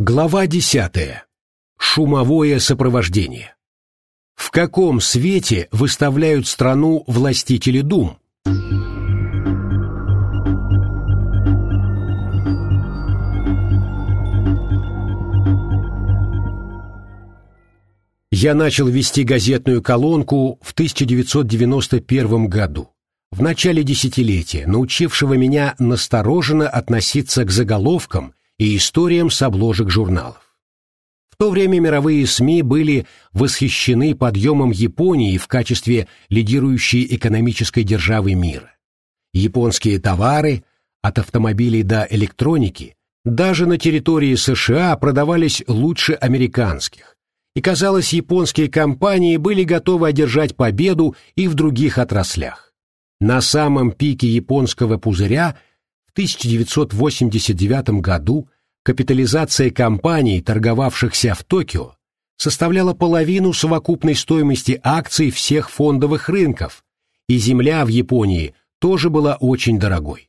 Глава десятая. Шумовое сопровождение. В каком свете выставляют страну властители дум? Я начал вести газетную колонку в 1991 году, в начале десятилетия, научившего меня настороженно относиться к заголовкам и историям с обложек журналов. В то время мировые СМИ были восхищены подъемом Японии в качестве лидирующей экономической державы мира. Японские товары, от автомобилей до электроники, даже на территории США продавались лучше американских. И казалось, японские компании были готовы одержать победу и в других отраслях. На самом пике японского пузыря – 1989 году капитализация компаний, торговавшихся в Токио, составляла половину совокупной стоимости акций всех фондовых рынков, и земля в Японии тоже была очень дорогой.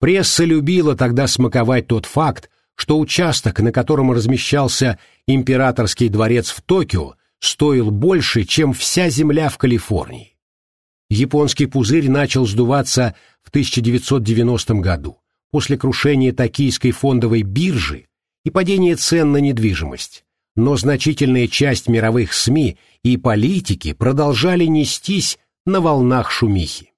Пресса любила тогда смаковать тот факт, что участок, на котором размещался императорский дворец в Токио, стоил больше, чем вся земля в Калифорнии. Японский пузырь начал сдуваться в 1990 году, после крушения токийской фондовой биржи и падения цен на недвижимость. Но значительная часть мировых СМИ и политики продолжали нестись на волнах шумихи.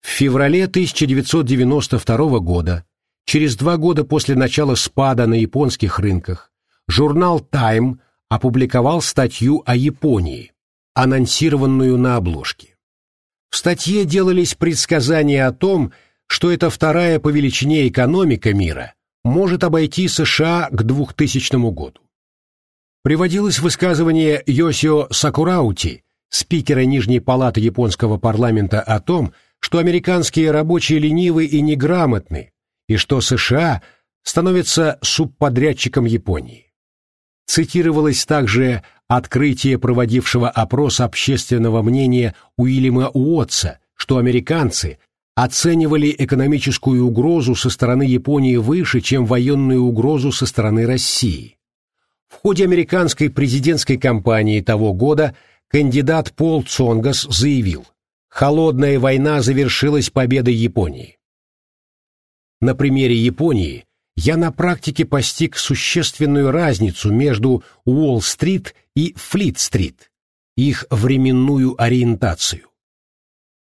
В феврале 1992 года, через два года после начала спада на японских рынках, журнал Time опубликовал статью о Японии, анонсированную на обложке. В статье делались предсказания о том, что эта вторая по величине экономика мира может обойти США к 2000 году. Приводилось высказывание Йосио Сакураути, спикера Нижней палаты японского парламента о том, что американские рабочие ленивы и неграмотны, и что США становятся субподрядчиком Японии. Цитировалось также открытие проводившего опрос общественного мнения Уильяма Уотса, что американцы оценивали экономическую угрозу со стороны Японии выше, чем военную угрозу со стороны России. В ходе американской президентской кампании того года кандидат Пол Цонгас заявил «Холодная война завершилась победой Японии». На примере Японии я на практике постиг существенную разницу между Уолл-стрит и Флит-стрит, их временную ориентацию.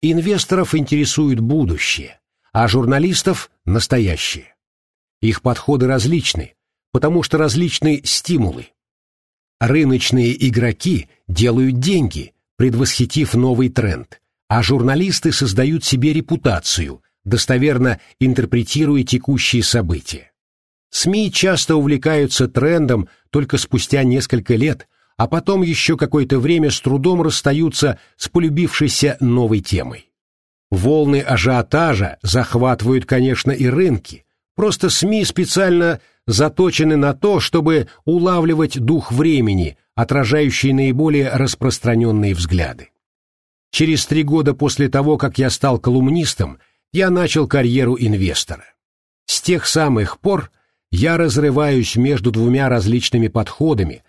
Инвесторов интересует будущее, а журналистов – настоящее. Их подходы различны, потому что различны стимулы. Рыночные игроки делают деньги, предвосхитив новый тренд, а журналисты создают себе репутацию, достоверно интерпретируя текущие события. СМИ часто увлекаются трендом только спустя несколько лет, а потом еще какое-то время с трудом расстаются с полюбившейся новой темой. Волны ажиотажа захватывают, конечно, и рынки, просто СМИ специально заточены на то, чтобы улавливать дух времени, отражающий наиболее распространенные взгляды. Через три года после того, как я стал колумнистом, я начал карьеру инвестора. С тех самых пор я разрываюсь между двумя различными подходами,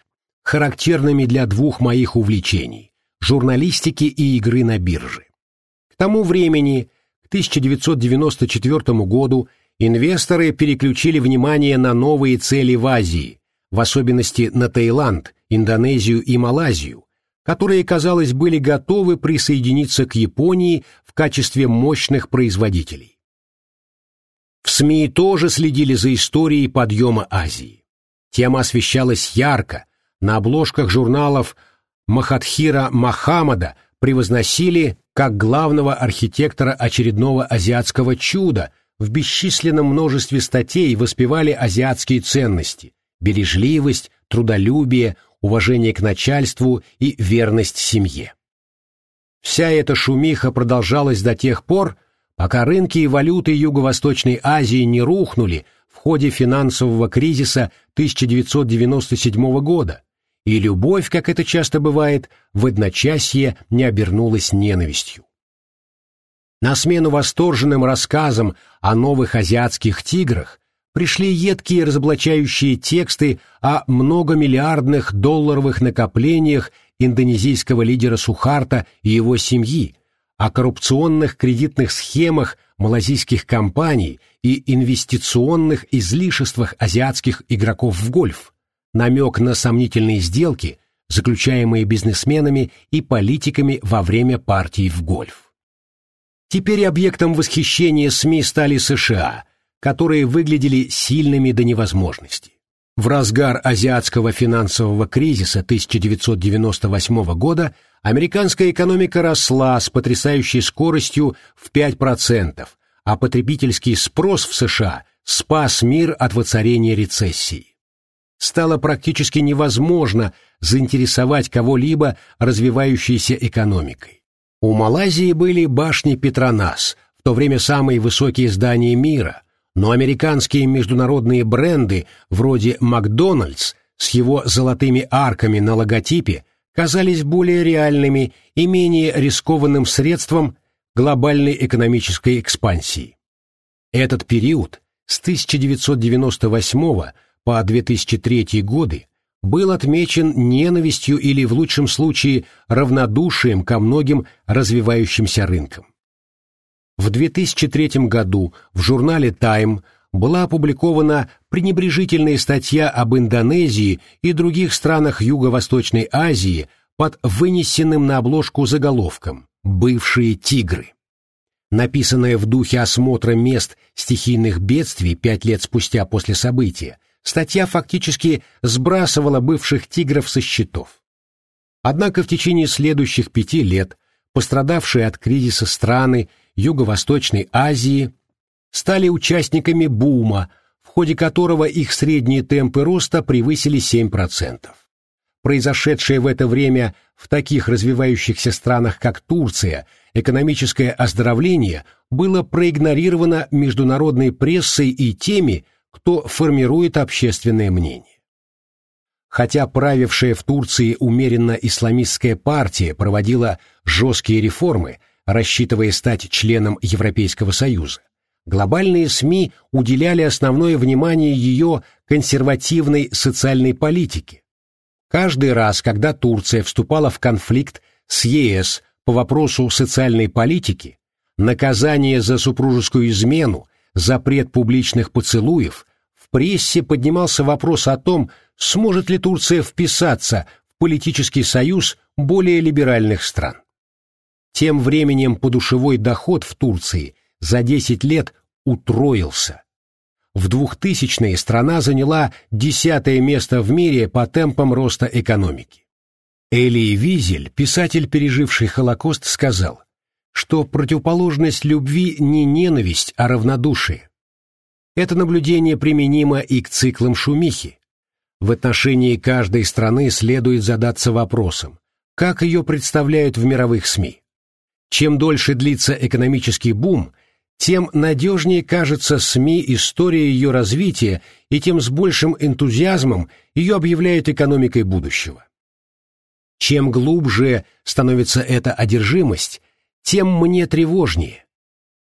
характерными для двух моих увлечений – журналистики и игры на бирже. К тому времени, к 1994 году, инвесторы переключили внимание на новые цели в Азии, в особенности на Таиланд, Индонезию и Малайзию, которые, казалось, были готовы присоединиться к Японии в качестве мощных производителей. В СМИ тоже следили за историей подъема Азии. Тема освещалась ярко, на обложках журналов Махатхира Махамада превозносили как главного архитектора очередного азиатского чуда, в бесчисленном множестве статей воспевали азиатские ценности – бережливость, трудолюбие, уважение к начальству и верность семье. Вся эта шумиха продолжалась до тех пор, пока рынки и валюты Юго-Восточной Азии не рухнули в ходе финансового кризиса 1997 года, и любовь, как это часто бывает, в одночасье не обернулась ненавистью. На смену восторженным рассказам о новых азиатских тиграх пришли едкие разоблачающие тексты о многомиллиардных долларовых накоплениях индонезийского лидера Сухарта и его семьи, о коррупционных кредитных схемах малазийских компаний и инвестиционных излишествах азиатских игроков в гольф, намек на сомнительные сделки, заключаемые бизнесменами и политиками во время партий в гольф. Теперь объектом восхищения СМИ стали США, которые выглядели сильными до невозможности. В разгар азиатского финансового кризиса 1998 года американская экономика росла с потрясающей скоростью в 5%, а потребительский спрос в США спас мир от воцарения рецессии. Стало практически невозможно заинтересовать кого-либо развивающейся экономикой. У Малайзии были башни Петронас, в то время самые высокие здания мира, но американские международные бренды вроде «Макдональдс» с его золотыми арками на логотипе казались более реальными и менее рискованным средством глобальной экономической экспансии. Этот период с 1998 по 2003 годы был отмечен ненавистью или, в лучшем случае, равнодушием ко многим развивающимся рынкам. В 2003 году в журнале Time была опубликована пренебрежительная статья об Индонезии и других странах Юго-Восточной Азии под вынесенным на обложку заголовком «Бывшие тигры». Написанная в духе осмотра мест стихийных бедствий пять лет спустя после события, статья фактически сбрасывала бывших тигров со счетов. Однако в течение следующих пяти лет пострадавшие от кризиса страны Юго-Восточной Азии стали участниками бума, в ходе которого их средние темпы роста превысили 7%. Произошедшее в это время в таких развивающихся странах, как Турция, экономическое оздоровление было проигнорировано международной прессой и теми, кто формирует общественное мнение. Хотя правившая в Турции умеренно исламистская партия проводила жесткие реформы, рассчитывая стать членом Европейского Союза, глобальные СМИ уделяли основное внимание ее консервативной социальной политике. Каждый раз, когда Турция вступала в конфликт с ЕС по вопросу социальной политики, наказание за супружескую измену, запрет публичных поцелуев, в прессе поднимался вопрос о том, сможет ли Турция вписаться в политический союз более либеральных стран. Тем временем подушевой доход в Турции за 10 лет утроился. В 2000-е страна заняла десятое место в мире по темпам роста экономики. Элии Визель, писатель, переживший Холокост, сказал, что противоположность любви не ненависть, а равнодушие. Это наблюдение применимо и к циклам шумихи. В отношении каждой страны следует задаться вопросом, как ее представляют в мировых СМИ. Чем дольше длится экономический бум, тем надежнее кажется СМИ история ее развития и тем с большим энтузиазмом ее объявляют экономикой будущего. Чем глубже становится эта одержимость, тем мне тревожнее.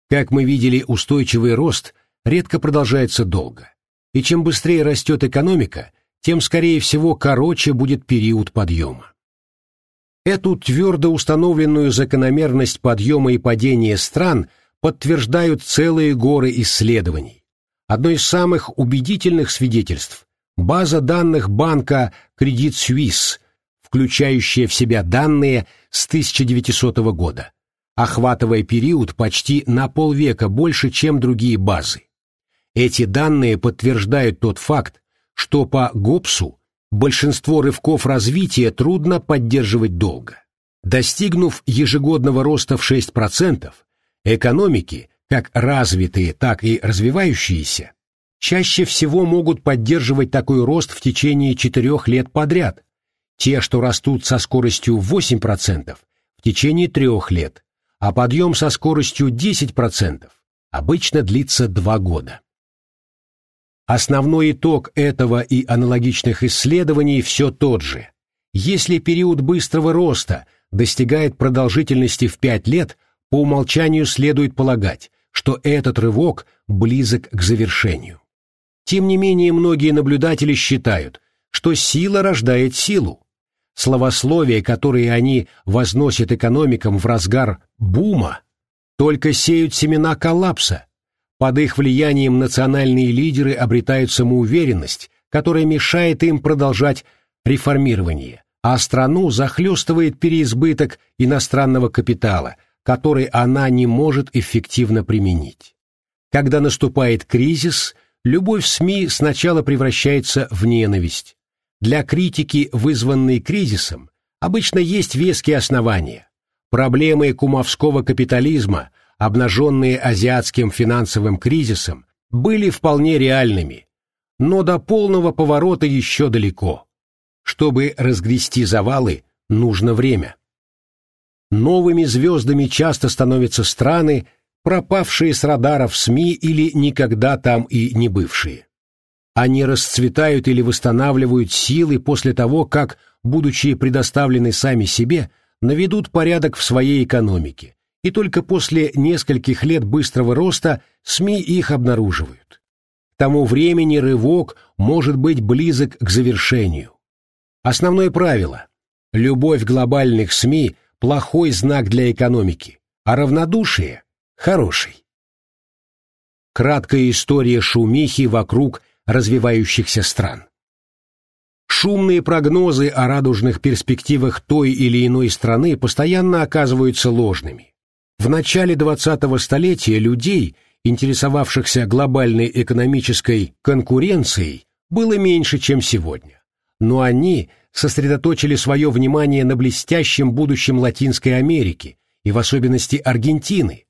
Как мы видели, устойчивый рост редко продолжается долго. И чем быстрее растет экономика, тем, скорее всего, короче будет период подъема. Эту твердо установленную закономерность подъема и падения стран подтверждают целые горы исследований. Одно из самых убедительных свидетельств – база данных банка Credit Suisse, включающая в себя данные с 1900 года, охватывая период почти на полвека больше, чем другие базы. Эти данные подтверждают тот факт, что по ГОПСу большинство рывков развития трудно поддерживать долго. Достигнув ежегодного роста в 6%, экономики, как развитые, так и развивающиеся, чаще всего могут поддерживать такой рост в течение 4 лет подряд, те, что растут со скоростью 8%, в течение 3 лет, а подъем со скоростью 10% обычно длится 2 года. Основной итог этого и аналогичных исследований все тот же. Если период быстрого роста достигает продолжительности в 5 лет, по умолчанию следует полагать, что этот рывок близок к завершению. Тем не менее, многие наблюдатели считают, что сила рождает силу. Словословия, которые они возносят экономикам в разгар бума, только сеют семена коллапса. Под их влиянием национальные лидеры обретают самоуверенность, которая мешает им продолжать реформирование, а страну захлестывает переизбыток иностранного капитала, который она не может эффективно применить. Когда наступает кризис, любовь СМИ сначала превращается в ненависть, для критики, вызванной кризисом, обычно есть веские основания. Проблемы кумовского капитализма, обнаженные азиатским финансовым кризисом, были вполне реальными, но до полного поворота еще далеко. Чтобы разгрести завалы, нужно время. Новыми звездами часто становятся страны, пропавшие с радаров СМИ или никогда там и не бывшие. Они расцветают или восстанавливают силы после того, как, будучи предоставлены сами себе, наведут порядок в своей экономике, и только после нескольких лет быстрого роста СМИ их обнаруживают. К тому времени рывок может быть близок к завершению. Основное правило – любовь глобальных СМИ – плохой знак для экономики, а равнодушие – хороший. Краткая история шумихи вокруг развивающихся стран. Шумные прогнозы о радужных перспективах той или иной страны постоянно оказываются ложными. В начале 20-го столетия людей, интересовавшихся глобальной экономической конкуренцией, было меньше, чем сегодня. Но они сосредоточили свое внимание на блестящем будущем Латинской Америки и в особенности Аргентины,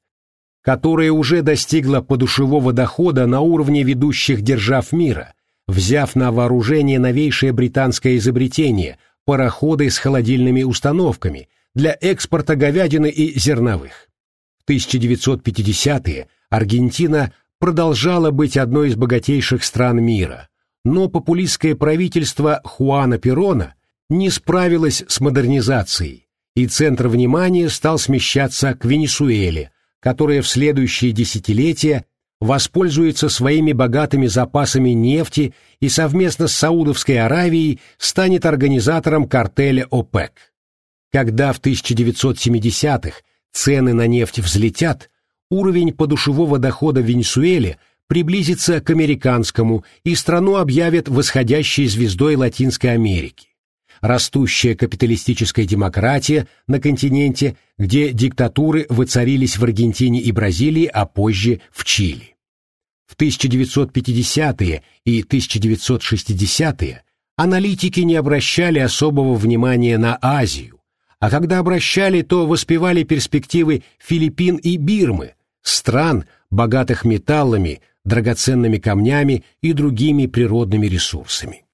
которая уже достигла подушевого дохода на уровне ведущих держав мира, взяв на вооружение новейшее британское изобретение – пароходы с холодильными установками для экспорта говядины и зерновых. В 1950-е Аргентина продолжала быть одной из богатейших стран мира, но популистское правительство Хуана Перона не справилось с модернизацией, и центр внимания стал смещаться к Венесуэле – которая в следующие десятилетия воспользуется своими богатыми запасами нефти и совместно с Саудовской Аравией станет организатором картеля ОПЕК. Когда в 1970-х цены на нефть взлетят, уровень подушевого дохода в Венесуэле приблизится к американскому, и страну объявят восходящей звездой Латинской Америки растущая капиталистическая демократия на континенте, где диктатуры воцарились в Аргентине и Бразилии, а позже в Чили. В 1950-е и 1960-е аналитики не обращали особого внимания на Азию, а когда обращали, то воспевали перспективы Филиппин и Бирмы, стран, богатых металлами, драгоценными камнями и другими природными ресурсами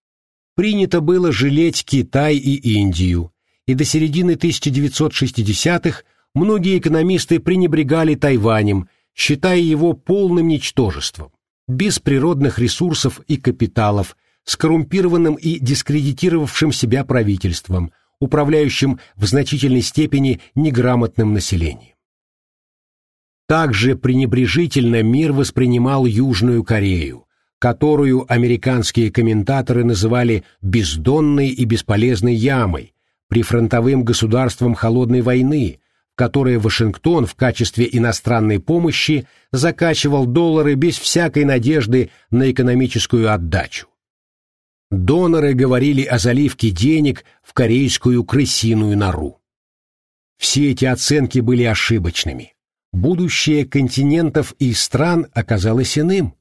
принято было жалеть Китай и Индию, и до середины 1960-х многие экономисты пренебрегали Тайванем, считая его полным ничтожеством, без природных ресурсов и капиталов, скоррумпированным и дискредитировавшим себя правительством, управляющим в значительной степени неграмотным населением. Также пренебрежительно мир воспринимал Южную Корею, которую американские комментаторы называли «бездонной и бесполезной ямой», прифронтовым государством холодной войны, в которое Вашингтон в качестве иностранной помощи закачивал доллары без всякой надежды на экономическую отдачу. Доноры говорили о заливке денег в корейскую крысиную нору. Все эти оценки были ошибочными. Будущее континентов и стран оказалось иным.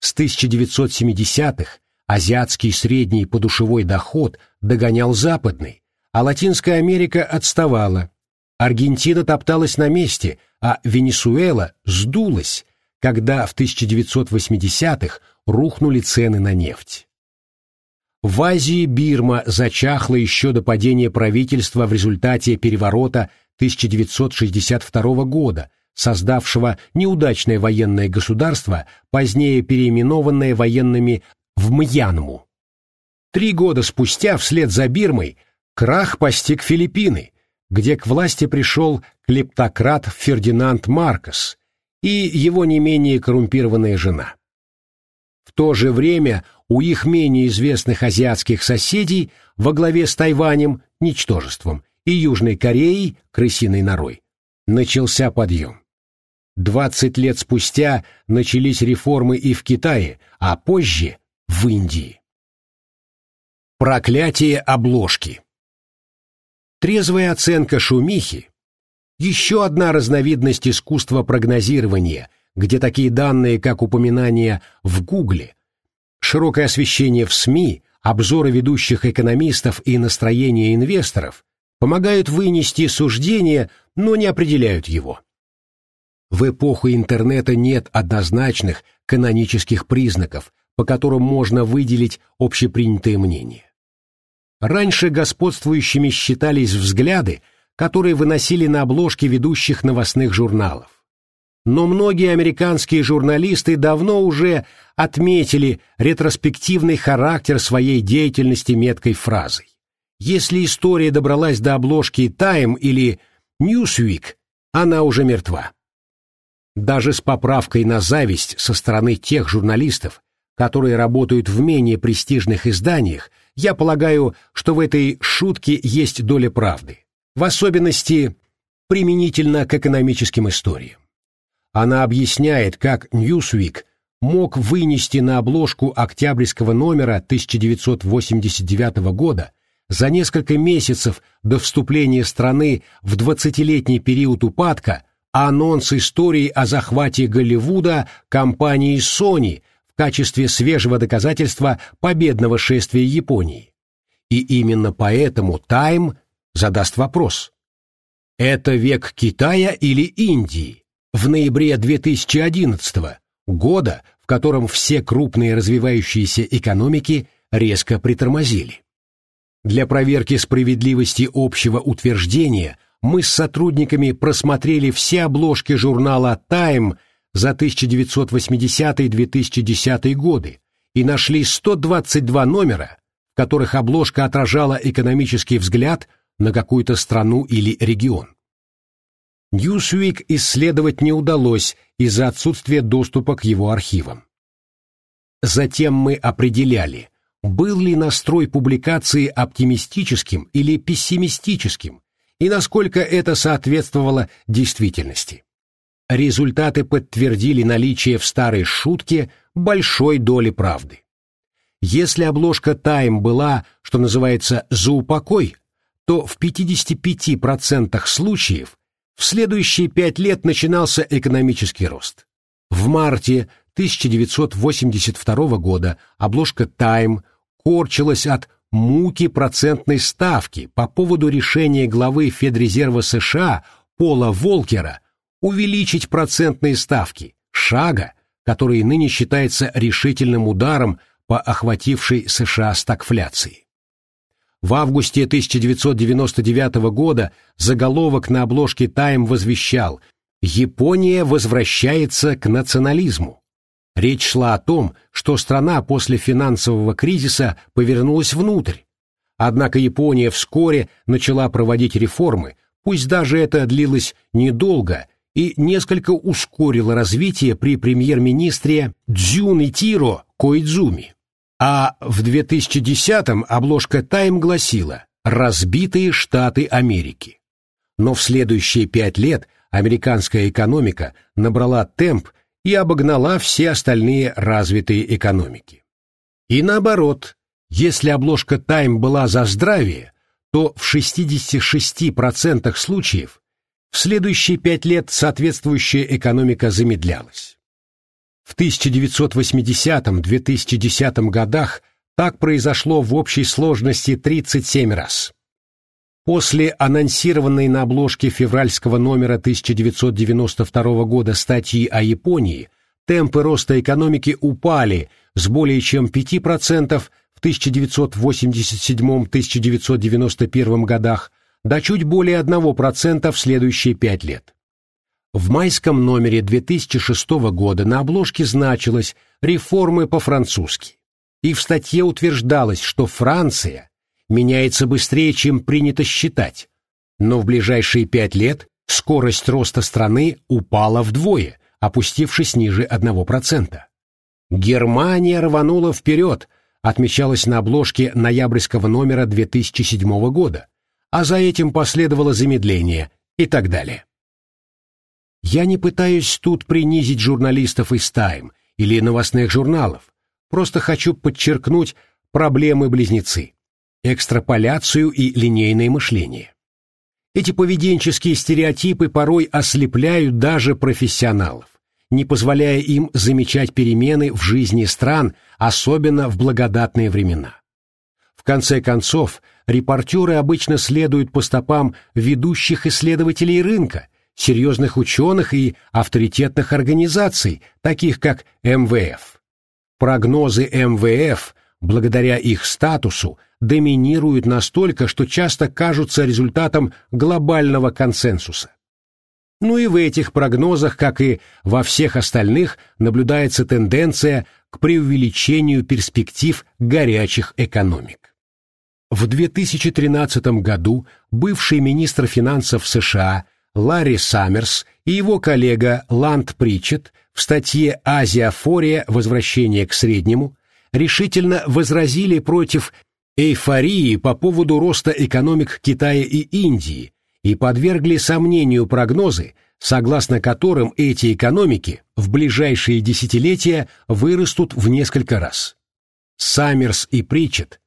С 1970-х азиатский средний подушевой доход догонял западный, а Латинская Америка отставала. Аргентина топталась на месте, а Венесуэла сдулась, когда в 1980-х рухнули цены на нефть. В Азии Бирма зачахла еще до падения правительства в результате переворота 1962 года, создавшего неудачное военное государство, позднее переименованное военными в Мьянму. Три года спустя, вслед за Бирмой, крах постиг Филиппины, где к власти пришел клептократ Фердинанд Маркос и его не менее коррумпированная жена. В то же время у их менее известных азиатских соседей во главе с Тайванем, ничтожеством, и Южной Кореей, крысиной норой, начался подъем. Двадцать лет спустя начались реформы и в Китае, а позже в Индии. Проклятие обложки Трезвая оценка шумихи – еще одна разновидность искусства прогнозирования, где такие данные, как упоминания в Гугле, широкое освещение в СМИ, обзоры ведущих экономистов и настроения инвесторов помогают вынести суждение, но не определяют его. В эпоху интернета нет однозначных канонических признаков, по которым можно выделить общепринятые мнения. Раньше господствующими считались взгляды, которые выносили на обложки ведущих новостных журналов. Но многие американские журналисты давно уже отметили ретроспективный характер своей деятельности меткой фразой. Если история добралась до обложки Time или Newsweek, она уже мертва. Даже с поправкой на зависть со стороны тех журналистов, которые работают в менее престижных изданиях, я полагаю, что в этой шутке есть доля правды, в особенности применительно к экономическим историям. Она объясняет, как Newsweek мог вынести на обложку октябрьского номера 1989 года за несколько месяцев до вступления страны в 20-летний период упадка анонс истории о захвате Голливуда компанией Sony качестве свежего доказательства победного шествия Японии. И именно поэтому Тайм задаст вопрос. Это век Китая или Индии? В ноябре 2011 года, в котором все крупные развивающиеся экономики резко притормозили. Для проверки справедливости общего утверждения мы с сотрудниками просмотрели все обложки журнала Time за 1980-2010 годы и нашли 122 номера, в которых обложка отражала экономический взгляд на какую-то страну или регион. Newsweek исследовать не удалось из-за отсутствия доступа к его архивам. Затем мы определяли, был ли настрой публикации оптимистическим или пессимистическим, и насколько это соответствовало действительности. Результаты подтвердили наличие в старой шутке большой доли правды. Если обложка «Тайм» была, что называется, за упокой, то в 55% случаев в следующие пять лет начинался экономический рост. В марте 1982 года обложка «Тайм» корчилась от муки процентной ставки по поводу решения главы Федрезерва США Пола Волкера увеличить процентные ставки, шага, который ныне считается решительным ударом по охватившей США стагфляции. В августе 1999 года заголовок на обложке Time возвещал «Япония возвращается к национализму». Речь шла о том, что страна после финансового кризиса повернулась внутрь. Однако Япония вскоре начала проводить реформы, пусть даже это длилось недолго и несколько ускорило развитие при премьер-министре Дзюнитиро Коидзуми. А в 2010-м обложка «Тайм» гласила «Разбитые Штаты Америки». Но в следующие пять лет американская экономика набрала темп и обогнала все остальные развитые экономики. И наоборот, если обложка «Тайм» была за здравие, то в 66% случаев в следующие пять лет соответствующая экономика замедлялась. В 1980-2010 годах так произошло в общей сложности 37 раз. После анонсированной на обложке февральского номера 1992 года статьи о Японии темпы роста экономики упали с более чем 5% в 1987-1991 годах до чуть более 1% в следующие пять лет. В майском номере 2006 года на обложке значилось «Реформы по-французски». И в статье утверждалось, что Франция меняется быстрее, чем принято считать, но в ближайшие пять лет скорость роста страны упала вдвое, опустившись ниже 1%. Германия рванула вперед, отмечалось на обложке ноябрьского номера 2007 года, а за этим последовало замедление и так далее. Я не пытаюсь тут принизить журналистов из Time или новостных журналов, просто хочу подчеркнуть проблемы-близнецы, экстраполяцию и линейное мышление. Эти поведенческие стереотипы порой ослепляют даже профессионалов, не позволяя им замечать перемены в жизни стран, особенно в благодатные времена. В конце концов, репортеры обычно следуют по стопам ведущих исследователей рынка, серьезных ученых и авторитетных организаций, таких как МВФ. Прогнозы МВФ, благодаря их статусу, доминируют настолько, что часто кажутся результатом глобального консенсуса. Ну и в этих прогнозах, как и во всех остальных, наблюдается тенденция к преувеличению перспектив горячих экономик. В 2013 году бывший министр финансов США Ларри Саммерс и его коллега Ланд Причет в статье «Азиафория. Возвращение к среднему» решительно возразили против эйфории по поводу роста экономик Китая и Индии и подвергли сомнению прогнозы, согласно которым эти экономики в ближайшие десятилетия вырастут в несколько раз. Саммерс и Причет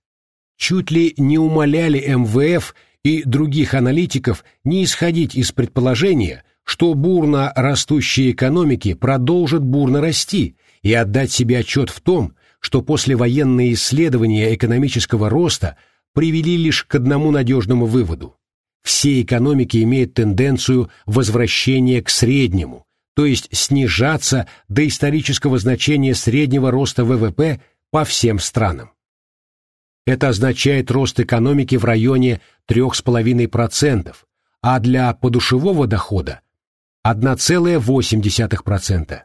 чуть ли не умоляли МВФ и других аналитиков не исходить из предположения, что бурно растущие экономики продолжат бурно расти, и отдать себе отчет в том, что послевоенные исследования экономического роста привели лишь к одному надежному выводу. Все экономики имеют тенденцию возвращения к среднему, то есть снижаться до исторического значения среднего роста ВВП по всем странам. Это означает рост экономики в районе 3,5%, а для подушевого дохода 1,8%.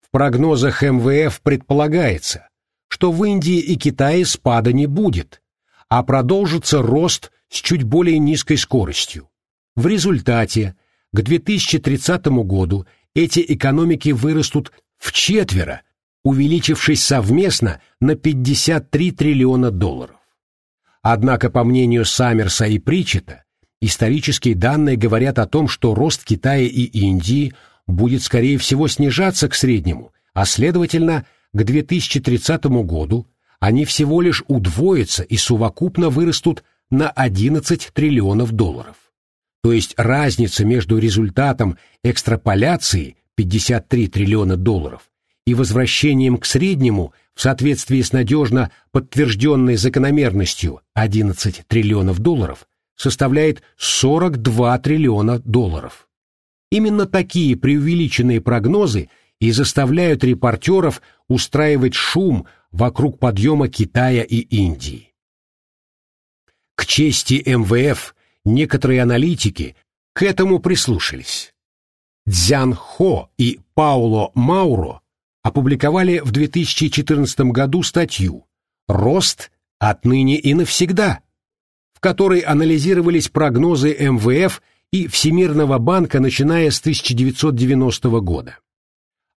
В прогнозах МВФ предполагается, что в Индии и Китае спада не будет, а продолжится рост с чуть более низкой скоростью. В результате к 2030 году эти экономики вырастут в четверо, увеличившись совместно на 53 триллиона долларов. Однако, по мнению Саммерса и Причета, исторические данные говорят о том, что рост Китая и Индии будет, скорее всего, снижаться к среднему, а, следовательно, к 2030 году они всего лишь удвоятся и совокупно вырастут на 11 триллионов долларов. То есть разница между результатом экстраполяции 53 триллиона долларов и возвращением к среднему в соответствии с надежно подтвержденной закономерностью 11 триллионов долларов составляет 42 триллиона долларов. Именно такие преувеличенные прогнозы и заставляют репортеров устраивать шум вокруг подъема Китая и Индии. К чести МВФ некоторые аналитики к этому прислушались. Цзян Хо и Пауло Мауро опубликовали в 2014 году статью «Рост отныне и навсегда», в которой анализировались прогнозы МВФ и Всемирного банка, начиная с 1990 года.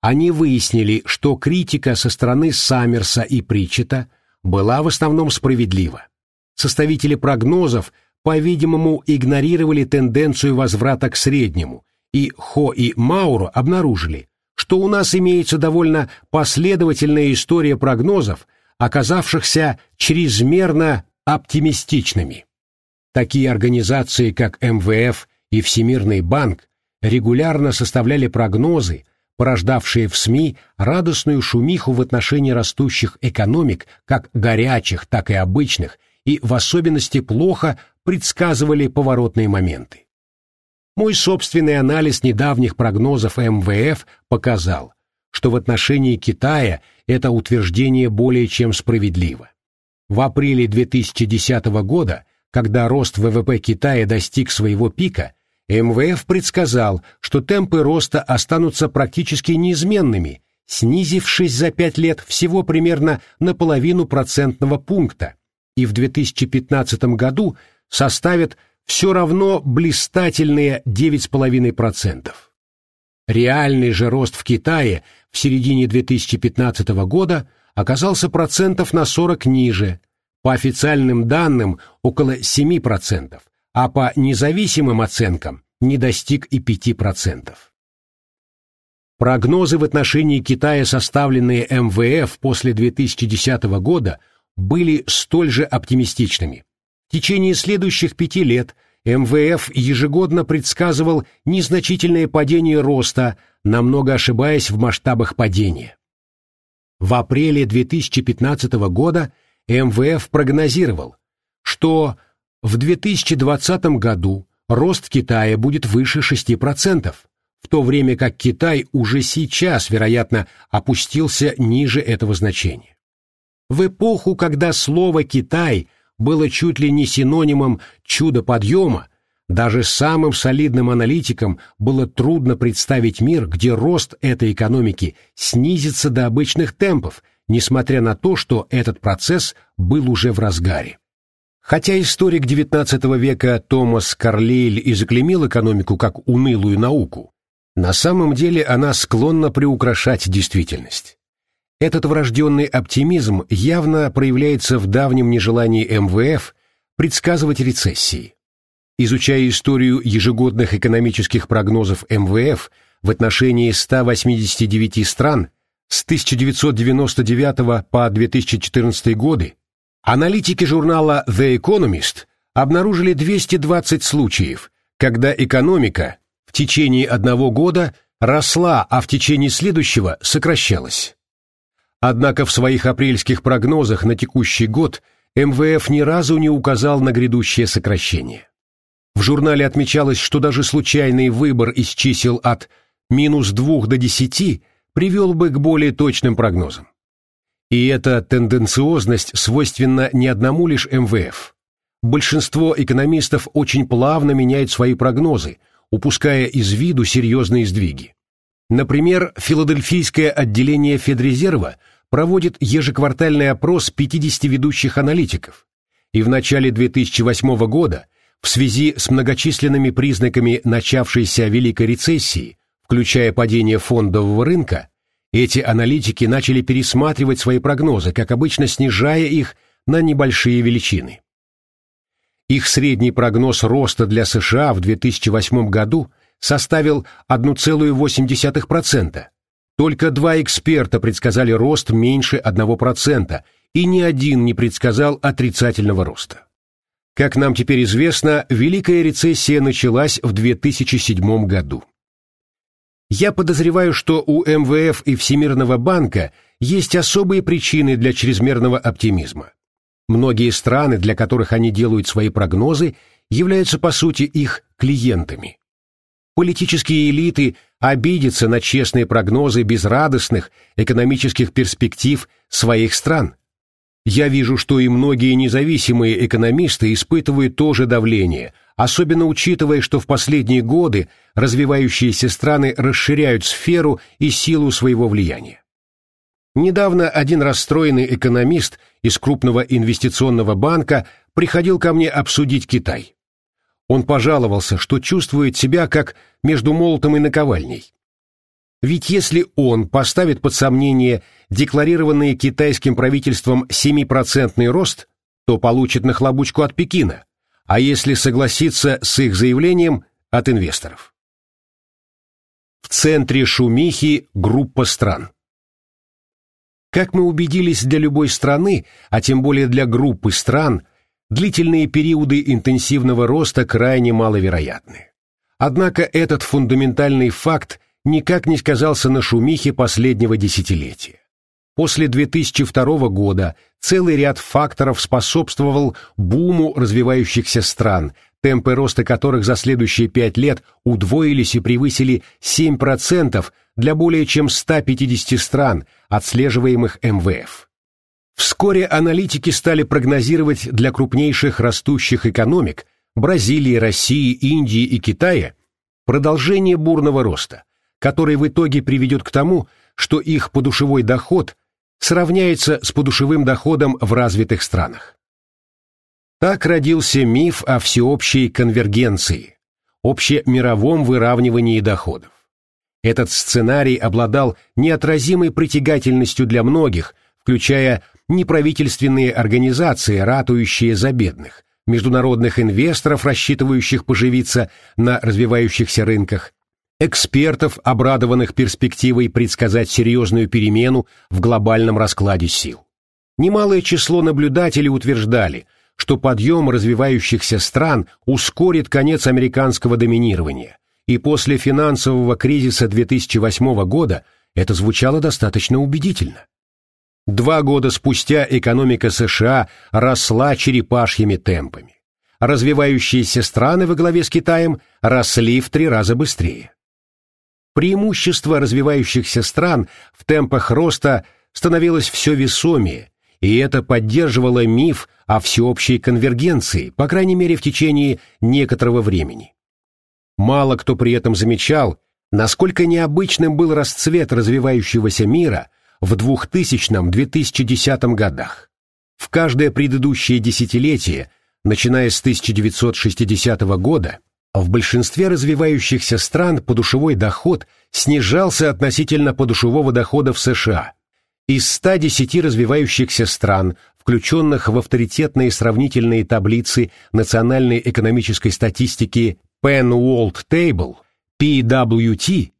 Они выяснили, что критика со стороны Саммерса и Причета была в основном справедлива. Составители прогнозов, по-видимому, игнорировали тенденцию возврата к среднему, и Хо и Мауро обнаружили, что у нас имеется довольно последовательная история прогнозов, оказавшихся чрезмерно оптимистичными. Такие организации, как МВФ и Всемирный банк, регулярно составляли прогнозы, порождавшие в СМИ радостную шумиху в отношении растущих экономик, как горячих, так и обычных, и в особенности плохо предсказывали поворотные моменты. Мой собственный анализ недавних прогнозов МВФ показал, что в отношении Китая это утверждение более чем справедливо. В апреле 2010 года, когда рост ВВП Китая достиг своего пика, МВФ предсказал, что темпы роста останутся практически неизменными, снизившись за пять лет всего примерно на половину процентного пункта, и в 2015 году составят все равно блистательные 9,5%. Реальный же рост в Китае в середине 2015 года оказался процентов на 40 ниже, по официальным данным около 7%, а по независимым оценкам не достиг и 5%. Прогнозы в отношении Китая, составленные МВФ после 2010 года, были столь же оптимистичными. В течение следующих пяти лет МВФ ежегодно предсказывал незначительное падение роста, намного ошибаясь в масштабах падения. В апреле 2015 года МВФ прогнозировал, что в 2020 году рост Китая будет выше 6%, в то время как Китай уже сейчас, вероятно, опустился ниже этого значения. В эпоху, когда слово «Китай» было чуть ли не синонимом чуда подъема, даже самым солидным аналитикам было трудно представить мир, где рост этой экономики снизится до обычных темпов, несмотря на то, что этот процесс был уже в разгаре. Хотя историк XIX века Томас Карлейль и заклемил экономику как унылую науку, на самом деле она склонна приукрашать действительность. Этот врожденный оптимизм явно проявляется в давнем нежелании МВФ предсказывать рецессии. Изучая историю ежегодных экономических прогнозов МВФ в отношении 189 стран с 1999 по 2014 годы, аналитики журнала The Economist обнаружили 220 случаев, когда экономика в течение одного года росла, а в течение следующего сокращалась. Однако в своих апрельских прогнозах на текущий год МВФ ни разу не указал на грядущее сокращение. В журнале отмечалось, что даже случайный выбор из чисел от минус 2 до 10 привел бы к более точным прогнозам. И эта тенденциозность свойственна не одному лишь МВФ. Большинство экономистов очень плавно меняют свои прогнозы, упуская из виду серьезные сдвиги. Например, филадельфийское отделение Федрезерва проводит ежеквартальный опрос 50 ведущих аналитиков, и в начале 2008 года в связи с многочисленными признаками начавшейся Великой рецессии, включая падение фондового рынка, эти аналитики начали пересматривать свои прогнозы, как обычно снижая их на небольшие величины. Их средний прогноз роста для США в 2008 году составил 1,8%. Только два эксперта предсказали рост меньше 1%, и ни один не предсказал отрицательного роста. Как нам теперь известно, Великая рецессия началась в 2007 году. Я подозреваю, что у МВФ и Всемирного банка есть особые причины для чрезмерного оптимизма. Многие страны, для которых они делают свои прогнозы, являются по сути их клиентами. Политические элиты обидятся на честные прогнозы безрадостных экономических перспектив своих стран. Я вижу, что и многие независимые экономисты испытывают то же давление, особенно учитывая, что в последние годы развивающиеся страны расширяют сферу и силу своего влияния. Недавно один расстроенный экономист из крупного инвестиционного банка приходил ко мне обсудить Китай. Он пожаловался, что чувствует себя как между молотом и наковальней. Ведь если он поставит под сомнение декларированный китайским правительством 7% рост, то получит нахлобучку от Пекина, а если согласится с их заявлением – от инвесторов. В центре шумихи группа стран. Как мы убедились, для любой страны, а тем более для группы стран, длительные периоды интенсивного роста крайне маловероятны. Однако этот фундаментальный факт никак не сказался на шумихе последнего десятилетия. После 2002 года целый ряд факторов способствовал буму развивающихся стран, темпы роста которых за следующие пять лет удвоились и превысили 7% для более чем 150 стран, отслеживаемых МВФ. Вскоре аналитики стали прогнозировать для крупнейших растущих экономик Бразилии, России, Индии и Китая продолжение бурного роста, который в итоге приведет к тому, что их подушевой доход сравняется с подушевым доходом в развитых странах. Так родился миф о всеобщей конвергенции, общемировом выравнивании доходов. Этот сценарий обладал неотразимой притягательностью для многих, включая неправительственные организации, ратующие за бедных, международных инвесторов, рассчитывающих поживиться на развивающихся рынках, экспертов, обрадованных перспективой предсказать серьезную перемену в глобальном раскладе сил. Немалое число наблюдателей утверждали, что подъем развивающихся стран ускорит конец американского доминирования, и после финансового кризиса 2008 года это звучало достаточно убедительно. Два года спустя экономика США росла черепашьими темпами. Развивающиеся страны во главе с Китаем росли в три раза быстрее. Преимущество развивающихся стран в темпах роста становилось все весомее, и это поддерживало миф о всеобщей конвергенции, по крайней мере в течение некоторого времени. Мало кто при этом замечал, насколько необычным был расцвет развивающегося мира – в 2000-2010 годах. В каждое предыдущее десятилетие, начиная с 1960 года, в большинстве развивающихся стран подушевой доход снижался относительно подушевого дохода в США. Из 110 развивающихся стран, включенных в авторитетные сравнительные таблицы национальной экономической статистики Penn World Table, PWT,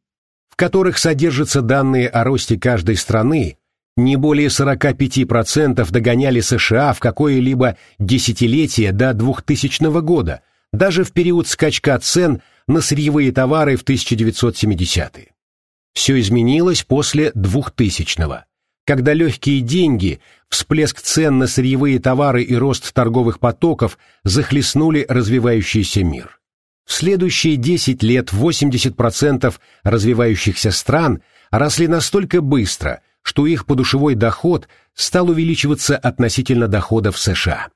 которых содержатся данные о росте каждой страны, не более 45% догоняли США в какое-либо десятилетие до 2000 года, даже в период скачка цен на сырьевые товары в 1970-е. Все изменилось после 2000-го, когда легкие деньги, всплеск цен на сырьевые товары и рост торговых потоков захлестнули развивающийся мир. В следующие 10 лет 80% развивающихся стран росли настолько быстро, что их подушевой доход стал увеличиваться относительно доходов США.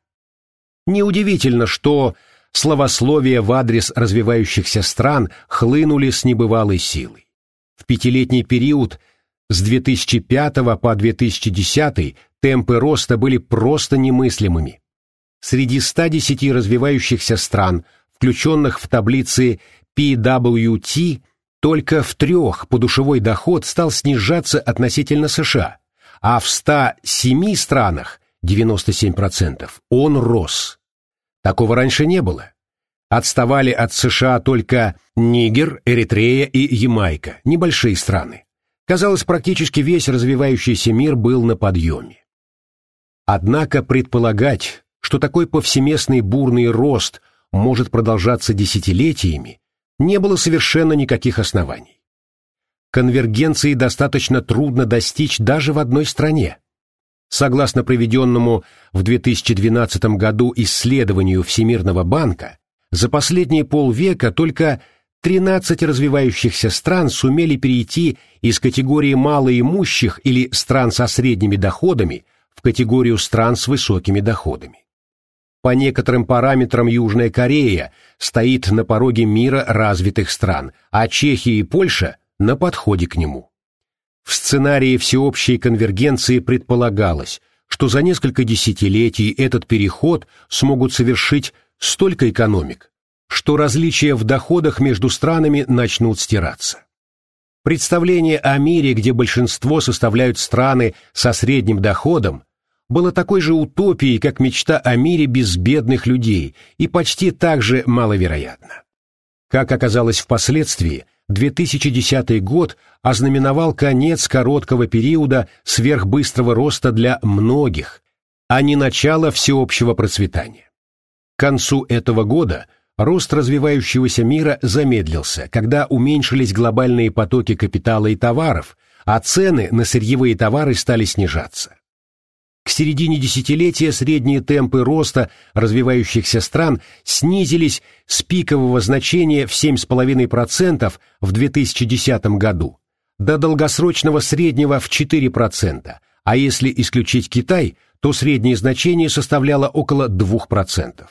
Неудивительно, что словословия в адрес развивающихся стран хлынули с небывалой силой. В пятилетний период с 2005 по 2010 темпы роста были просто немыслимыми. Среди 110 развивающихся стран включенных в таблицы PWT, только в трех подушевой доход стал снижаться относительно США, а в 107 странах, 97%, он рос. Такого раньше не было. Отставали от США только Нигер, Эритрея и Ямайка, небольшие страны. Казалось, практически весь развивающийся мир был на подъеме. Однако предполагать, что такой повсеместный бурный рост – может продолжаться десятилетиями, не было совершенно никаких оснований. Конвергенции достаточно трудно достичь даже в одной стране. Согласно проведенному в 2012 году исследованию Всемирного банка, за последние полвека только 13 развивающихся стран сумели перейти из категории малоимущих или стран со средними доходами в категорию стран с высокими доходами. По некоторым параметрам Южная Корея стоит на пороге мира развитых стран, а Чехия и Польша на подходе к нему. В сценарии всеобщей конвергенции предполагалось, что за несколько десятилетий этот переход смогут совершить столько экономик, что различия в доходах между странами начнут стираться. Представление о мире, где большинство составляют страны со средним доходом, было такой же утопией, как мечта о мире без бедных людей, и почти так же маловероятно. Как оказалось впоследствии, 2010 год ознаменовал конец короткого периода сверхбыстрого роста для многих, а не начало всеобщего процветания. К концу этого года рост развивающегося мира замедлился, когда уменьшились глобальные потоки капитала и товаров, а цены на сырьевые товары стали снижаться. К середине десятилетия средние темпы роста развивающихся стран снизились с пикового значения в 7,5% в 2010 году до долгосрочного среднего в 4%, а если исключить Китай, то среднее значение составляло около 2%.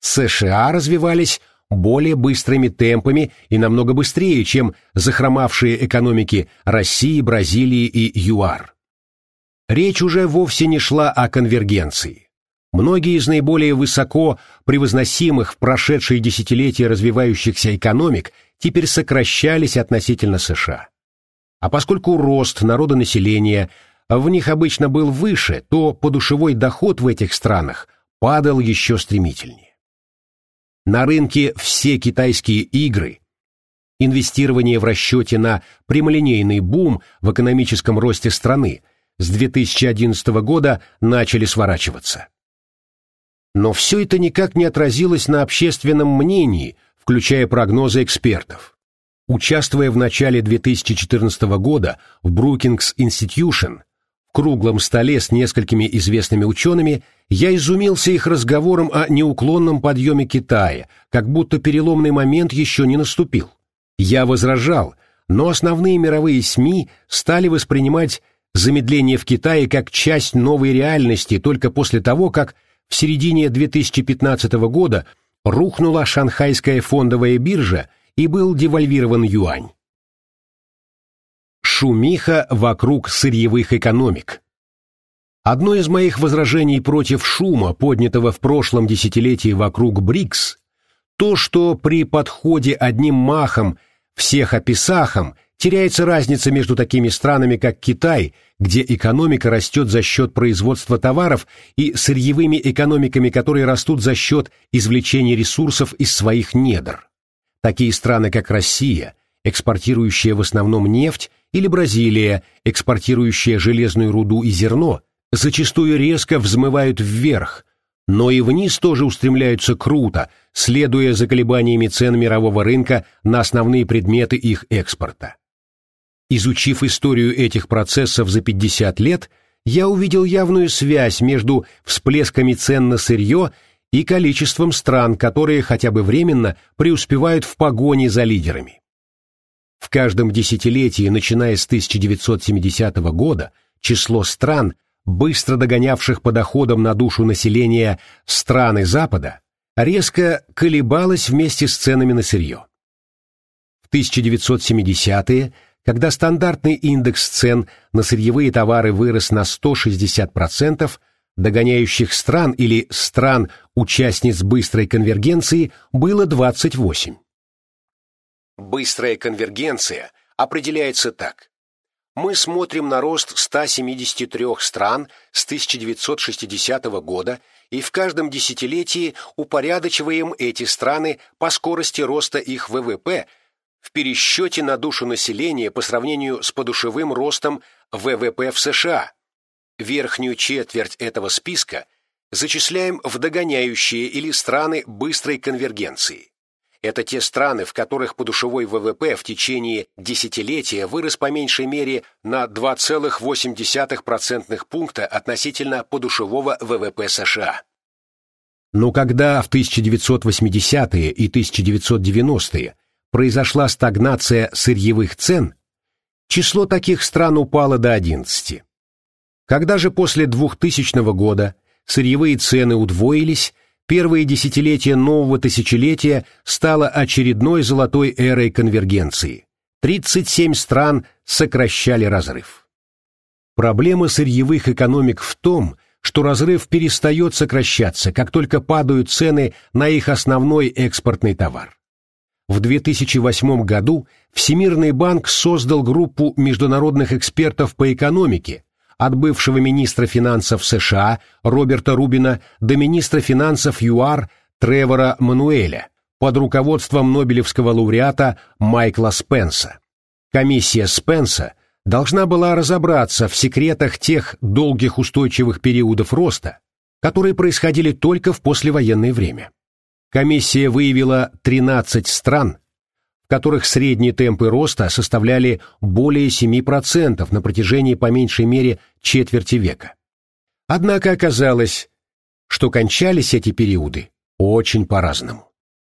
США развивались более быстрыми темпами и намного быстрее, чем захромавшие экономики России, Бразилии и ЮАР. Речь уже вовсе не шла о конвергенции. Многие из наиболее высоко превозносимых в прошедшие десятилетия развивающихся экономик теперь сокращались относительно США. А поскольку рост народонаселения в них обычно был выше, то подушевой доход в этих странах падал еще стремительнее. На рынке все китайские игры, инвестирование в расчете на прямолинейный бум в экономическом росте страны с 2011 года начали сворачиваться. Но все это никак не отразилось на общественном мнении, включая прогнозы экспертов. Участвуя в начале 2014 года в Brookings Institution, в круглом столе с несколькими известными учеными, я изумился их разговором о неуклонном подъеме Китая, как будто переломный момент еще не наступил. Я возражал, но основные мировые СМИ стали воспринимать замедление в Китае как часть новой реальности только после того, как в середине 2015 года рухнула шанхайская фондовая биржа и был девальвирован юань. Шумиха вокруг сырьевых экономик. Одно из моих возражений против шума, поднятого в прошлом десятилетии вокруг БРИКС, то, что при подходе одним махом всех описахом теряется разница между такими странами, как Китай, где экономика растет за счет производства товаров, и сырьевыми экономиками, которые растут за счет извлечения ресурсов из своих недр. Такие страны, как Россия, экспортирующая в основном нефть, или Бразилия, экспортирующая железную руду и зерно, зачастую резко взмывают вверх, но и вниз тоже устремляются круто, следуя за колебаниями цен мирового рынка на основные предметы их экспорта. Изучив историю этих процессов за 50 лет, я увидел явную связь между всплесками цен на сырье и количеством стран, которые хотя бы временно преуспевают в погоне за лидерами. В каждом десятилетии, начиная с 1970 года, число стран, быстро догонявших по доходам на душу населения страны Запада, резко колебалось вместе с ценами на сырье. В 1970-е, когда стандартный индекс цен на сырьевые товары вырос на 160%, догоняющих стран или стран-участниц быстрой конвергенции было 28. Быстрая конвергенция определяется так мы смотрим на рост 173 стран с 1960 года и в каждом десятилетии упорядочиваем эти страны по скорости роста их ВВП в пересчете на душу населения по сравнению с подушевым ростом ВВП в США. Верхнюю четверть этого списка зачисляем в догоняющие или страны быстрой конвергенции. Это те страны, в которых подушевой ВВП в течение десятилетия вырос по меньшей мере на 2,8% пункта относительно подушевого ВВП США. Но когда в 1980-е и 1990-е произошла стагнация сырьевых цен, число таких стран упало до 11. Когда же после 2000 года сырьевые цены удвоились, первое десятилетие нового тысячелетия стало очередной золотой эрой конвергенции. 37 стран сокращали разрыв. Проблема сырьевых экономик в том, что разрыв перестает сокращаться, как только падают цены на их основной экспортный товар. В 2008 году Всемирный банк создал группу международных экспертов по экономике, от бывшего министра финансов США Роберта Рубина до министра финансов ЮАР Тревора Мануэля под руководством Нобелевского лауреата Майкла Спенса. Комиссия Спенса должна была разобраться в секретах тех долгих устойчивых периодов роста, которые происходили только в послевоенное время. Комиссия выявила 13 стран, в которых средние темпы роста составляли более 7% на протяжении по меньшей мере четверти века. Однако оказалось, что кончались эти периоды очень по-разному.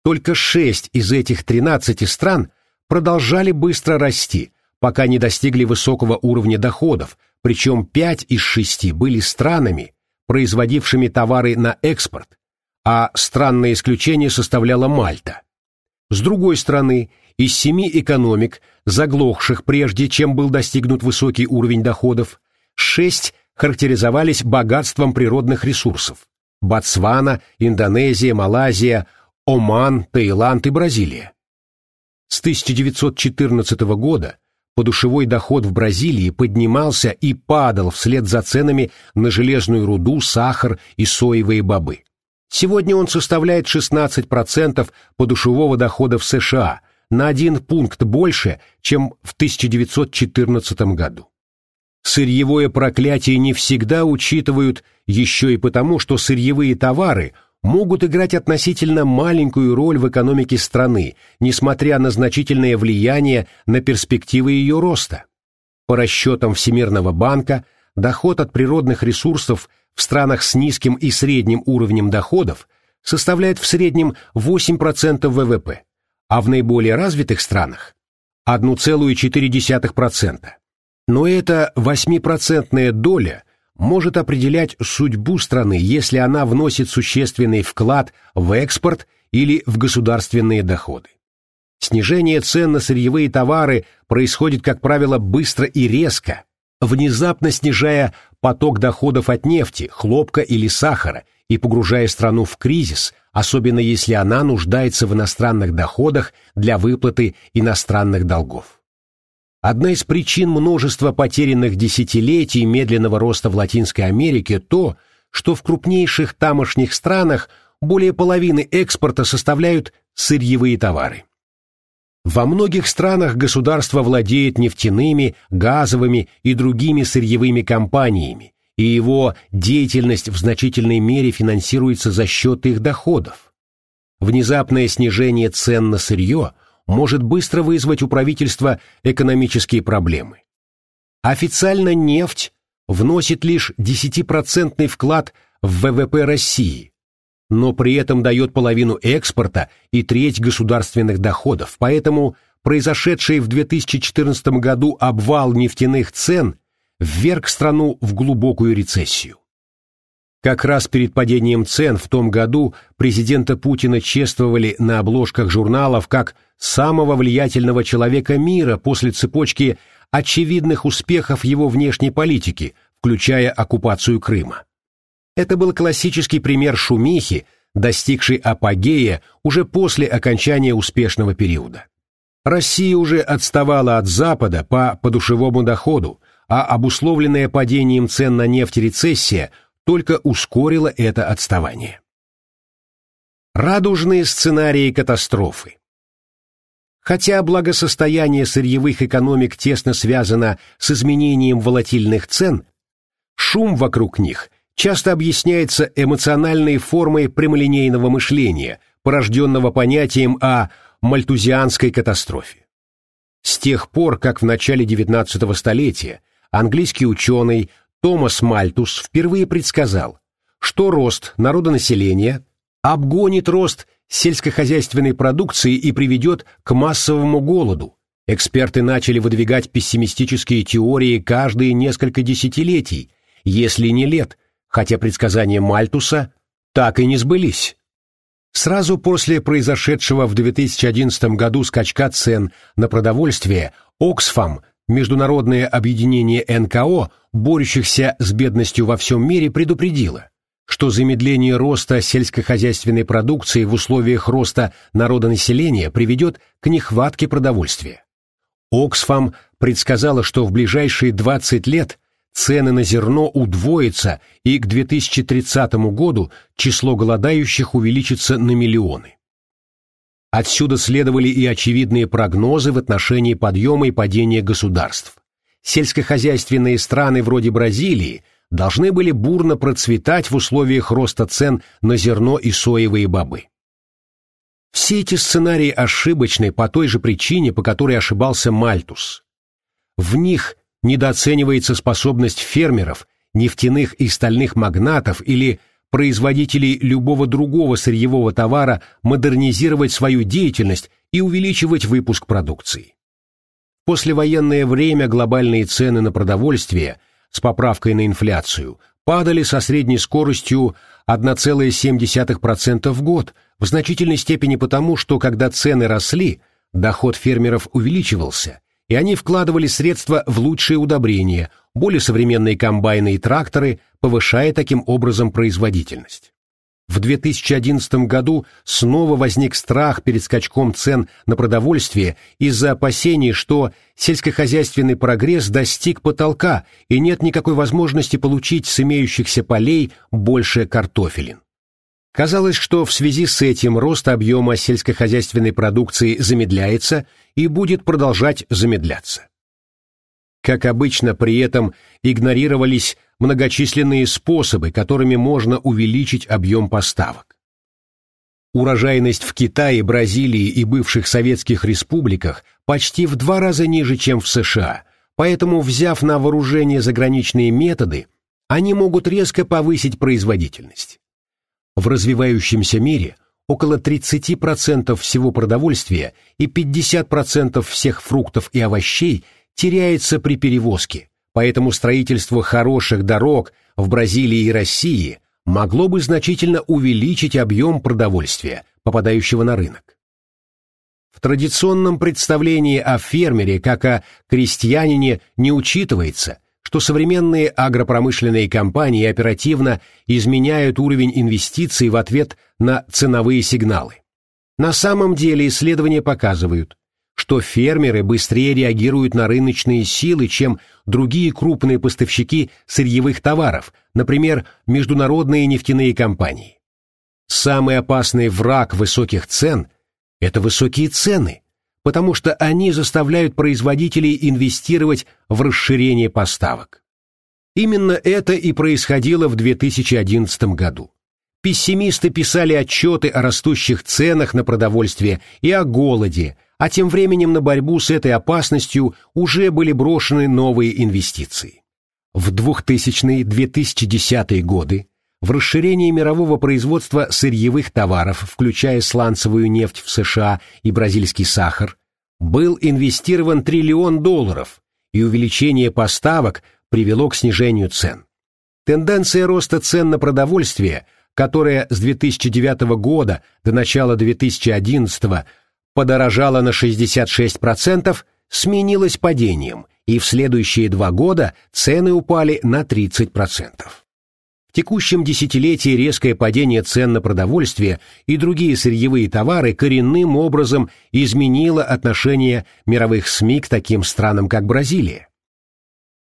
Только 6 из этих 13 стран продолжали быстро расти, пока не достигли высокого уровня доходов, причем 5 из 6 были странами, производившими товары на экспорт, а странное исключение составляла Мальта. С другой стороны, из семи экономик, заглохших прежде, чем был достигнут высокий уровень доходов, шесть характеризовались богатством природных ресурсов. Ботсвана, Индонезия, Малайзия, Оман, Таиланд и Бразилия. С 1914 года подушевой доход в Бразилии поднимался и падал вслед за ценами на железную руду, сахар и соевые бобы. Сегодня он составляет 16% подушевого дохода в США, на один пункт больше, чем в 1914 году. Сырьевое проклятие не всегда учитывают еще и потому, что сырьевые товары могут играть относительно маленькую роль в экономике страны, несмотря на значительное влияние на перспективы ее роста. По расчетам Всемирного банка, доход от природных ресурсов в странах с низким и средним уровнем доходов составляет в среднем 8% ВВП, а в наиболее развитых странах – 1,4%. Но эта 8% доля может определять судьбу страны, если она вносит существенный вклад в экспорт или в государственные доходы. Снижение цен на сырьевые товары происходит, как правило, быстро и резко, внезапно снижая поток доходов от нефти, хлопка или сахара и погружая страну в кризис, особенно если она нуждается в иностранных доходах для выплаты иностранных долгов. Одна из причин множества потерянных десятилетий медленного роста в Латинской Америке то, что в крупнейших тамошних странах более половины экспорта составляют сырьевые товары. Во многих странах государство владеет нефтяными, газовыми и другими сырьевыми компаниями, и его деятельность в значительной мере финансируется за счет их доходов. Внезапное снижение цен на сырье может быстро вызвать у правительства экономические проблемы. Официально нефть вносит лишь 10% вклад в ВВП России, но при этом дает половину экспорта и треть государственных доходов, поэтому произошедший в 2014 году обвал нефтяных цен вверг страну в глубокую рецессию. Как раз перед падением цен в том году президента Путина чествовали на обложках журналов как самого влиятельного человека мира после цепочки очевидных успехов его внешней политики, включая оккупацию Крыма. Это был классический пример шумихи, достигший апогея уже после окончания успешного периода. Россия уже отставала от Запада по подушевому доходу, а обусловленная падением цен на нефть рецессия только ускорила это отставание. Радужные сценарии катастрофы Хотя благосостояние сырьевых экономик тесно связано с изменением волатильных цен, шум вокруг них часто объясняется эмоциональной формой прямолинейного мышления, порожденного понятием о мальтузианской катастрофе. С тех пор, как в начале XIX столетия английский ученый Томас Мальтус впервые предсказал, что рост народонаселения обгонит рост сельскохозяйственной продукции и приведет к массовому голоду, эксперты начали выдвигать пессимистические теории каждые несколько десятилетий, если не лет, хотя предсказания Мальтуса так и не сбылись. Сразу после произошедшего в 2011 году скачка цен на продовольствие Оксфам, международное объединение НКО, борющихся с бедностью во всем мире, предупредило, что замедление роста сельскохозяйственной продукции в условиях роста народонаселения приведет к нехватке продовольствия. Оксфам предсказала, что в ближайшие 20 лет цены на зерно удвоятся, и к 2030 году число голодающих увеличится на миллионы. Отсюда следовали и очевидные прогнозы в отношении подъема и падения государств. Сельскохозяйственные страны вроде Бразилии должны были бурно процветать в условиях роста цен на зерно и соевые бобы. Все эти сценарии ошибочны по той же причине, по которой ошибался Мальтус. В них недооценивается способность фермеров, нефтяных и стальных магнатов или производителей любого другого сырьевого товара модернизировать свою деятельность и увеличивать выпуск продукции. В послевоенное время глобальные цены на продовольствие с поправкой на инфляцию падали со средней скоростью 1,7% в год, в значительной степени потому, что когда цены росли, доход фермеров увеличивался, и они вкладывали средства в лучшие удобрения, более современные комбайны и тракторы, повышая таким образом производительность. В 2011 году снова возник страх перед скачком цен на продовольствие из-за опасений, что сельскохозяйственный прогресс достиг потолка и нет никакой возможности получить с имеющихся полей больше картофелин. Казалось, что в связи с этим рост объема сельскохозяйственной продукции замедляется и будет продолжать замедляться. Как обычно, при этом игнорировались многочисленные способы, которыми можно увеличить объем поставок. Урожайность в Китае, Бразилии и бывших советских республиках почти в два раза ниже, чем в США, поэтому, взяв на вооружение заграничные методы, они могут резко повысить производительность. В развивающемся мире около 30% всего продовольствия и 50% всех фруктов и овощей теряется при перевозке, поэтому строительство хороших дорог в Бразилии и России могло бы значительно увеличить объем продовольствия, попадающего на рынок. В традиционном представлении о фермере как о крестьянине не учитывается, что современные агропромышленные компании оперативно изменяют уровень инвестиций в ответ на ценовые сигналы. На самом деле исследования показывают, что фермеры быстрее реагируют на рыночные силы, чем другие крупные поставщики сырьевых товаров, например, международные нефтяные компании. Самый опасный враг высоких цен – это высокие цены, потому что они заставляют производителей инвестировать в расширение поставок. Именно это и происходило в 2011 году. Пессимисты писали отчеты о растущих ценах на продовольствие и о голоде, а тем временем на борьбу с этой опасностью уже были брошены новые инвестиции. В 2000-2010 годы в расширении мирового производства сырьевых товаров, включая сланцевую нефть в США и бразильский сахар, был инвестирован триллион долларов, и увеличение поставок привело к снижению цен. Тенденция роста цен на продовольствие, которая с 2009 года до начала 2011 подорожала на 66%, сменилась падением, и в следующие два года цены упали на 30%. Текущем десятилетии резкое падение цен на продовольствие и другие сырьевые товары коренным образом изменило отношение мировых СМИ к таким странам, как Бразилия.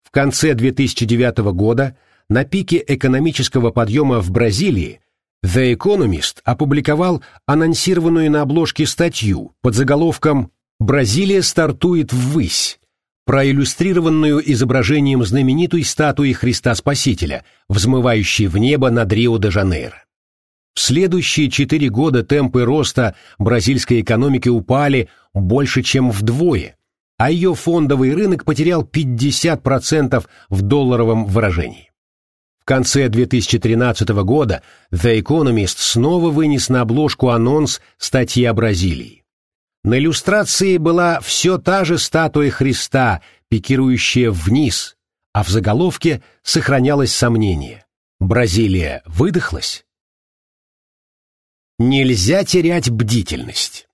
В конце 2009 года на пике экономического подъема в Бразилии The Economist опубликовал анонсированную на обложке статью под заголовком «Бразилия стартует ввысь», проиллюстрированную изображением знаменитой статуи Христа Спасителя, взмывающей в небо над Рио-де-Жанейро. В следующие четыре года темпы роста бразильской экономики упали больше, чем вдвое, а ее фондовый рынок потерял 50% в долларовом выражении конце 2013 года The Economist снова вынес на обложку анонс статьи о Бразилии. На иллюстрации была все та же статуя Христа, пикирующая вниз, а в заголовке сохранялось сомнение. Бразилия выдохлась? Нельзя терять бдительность.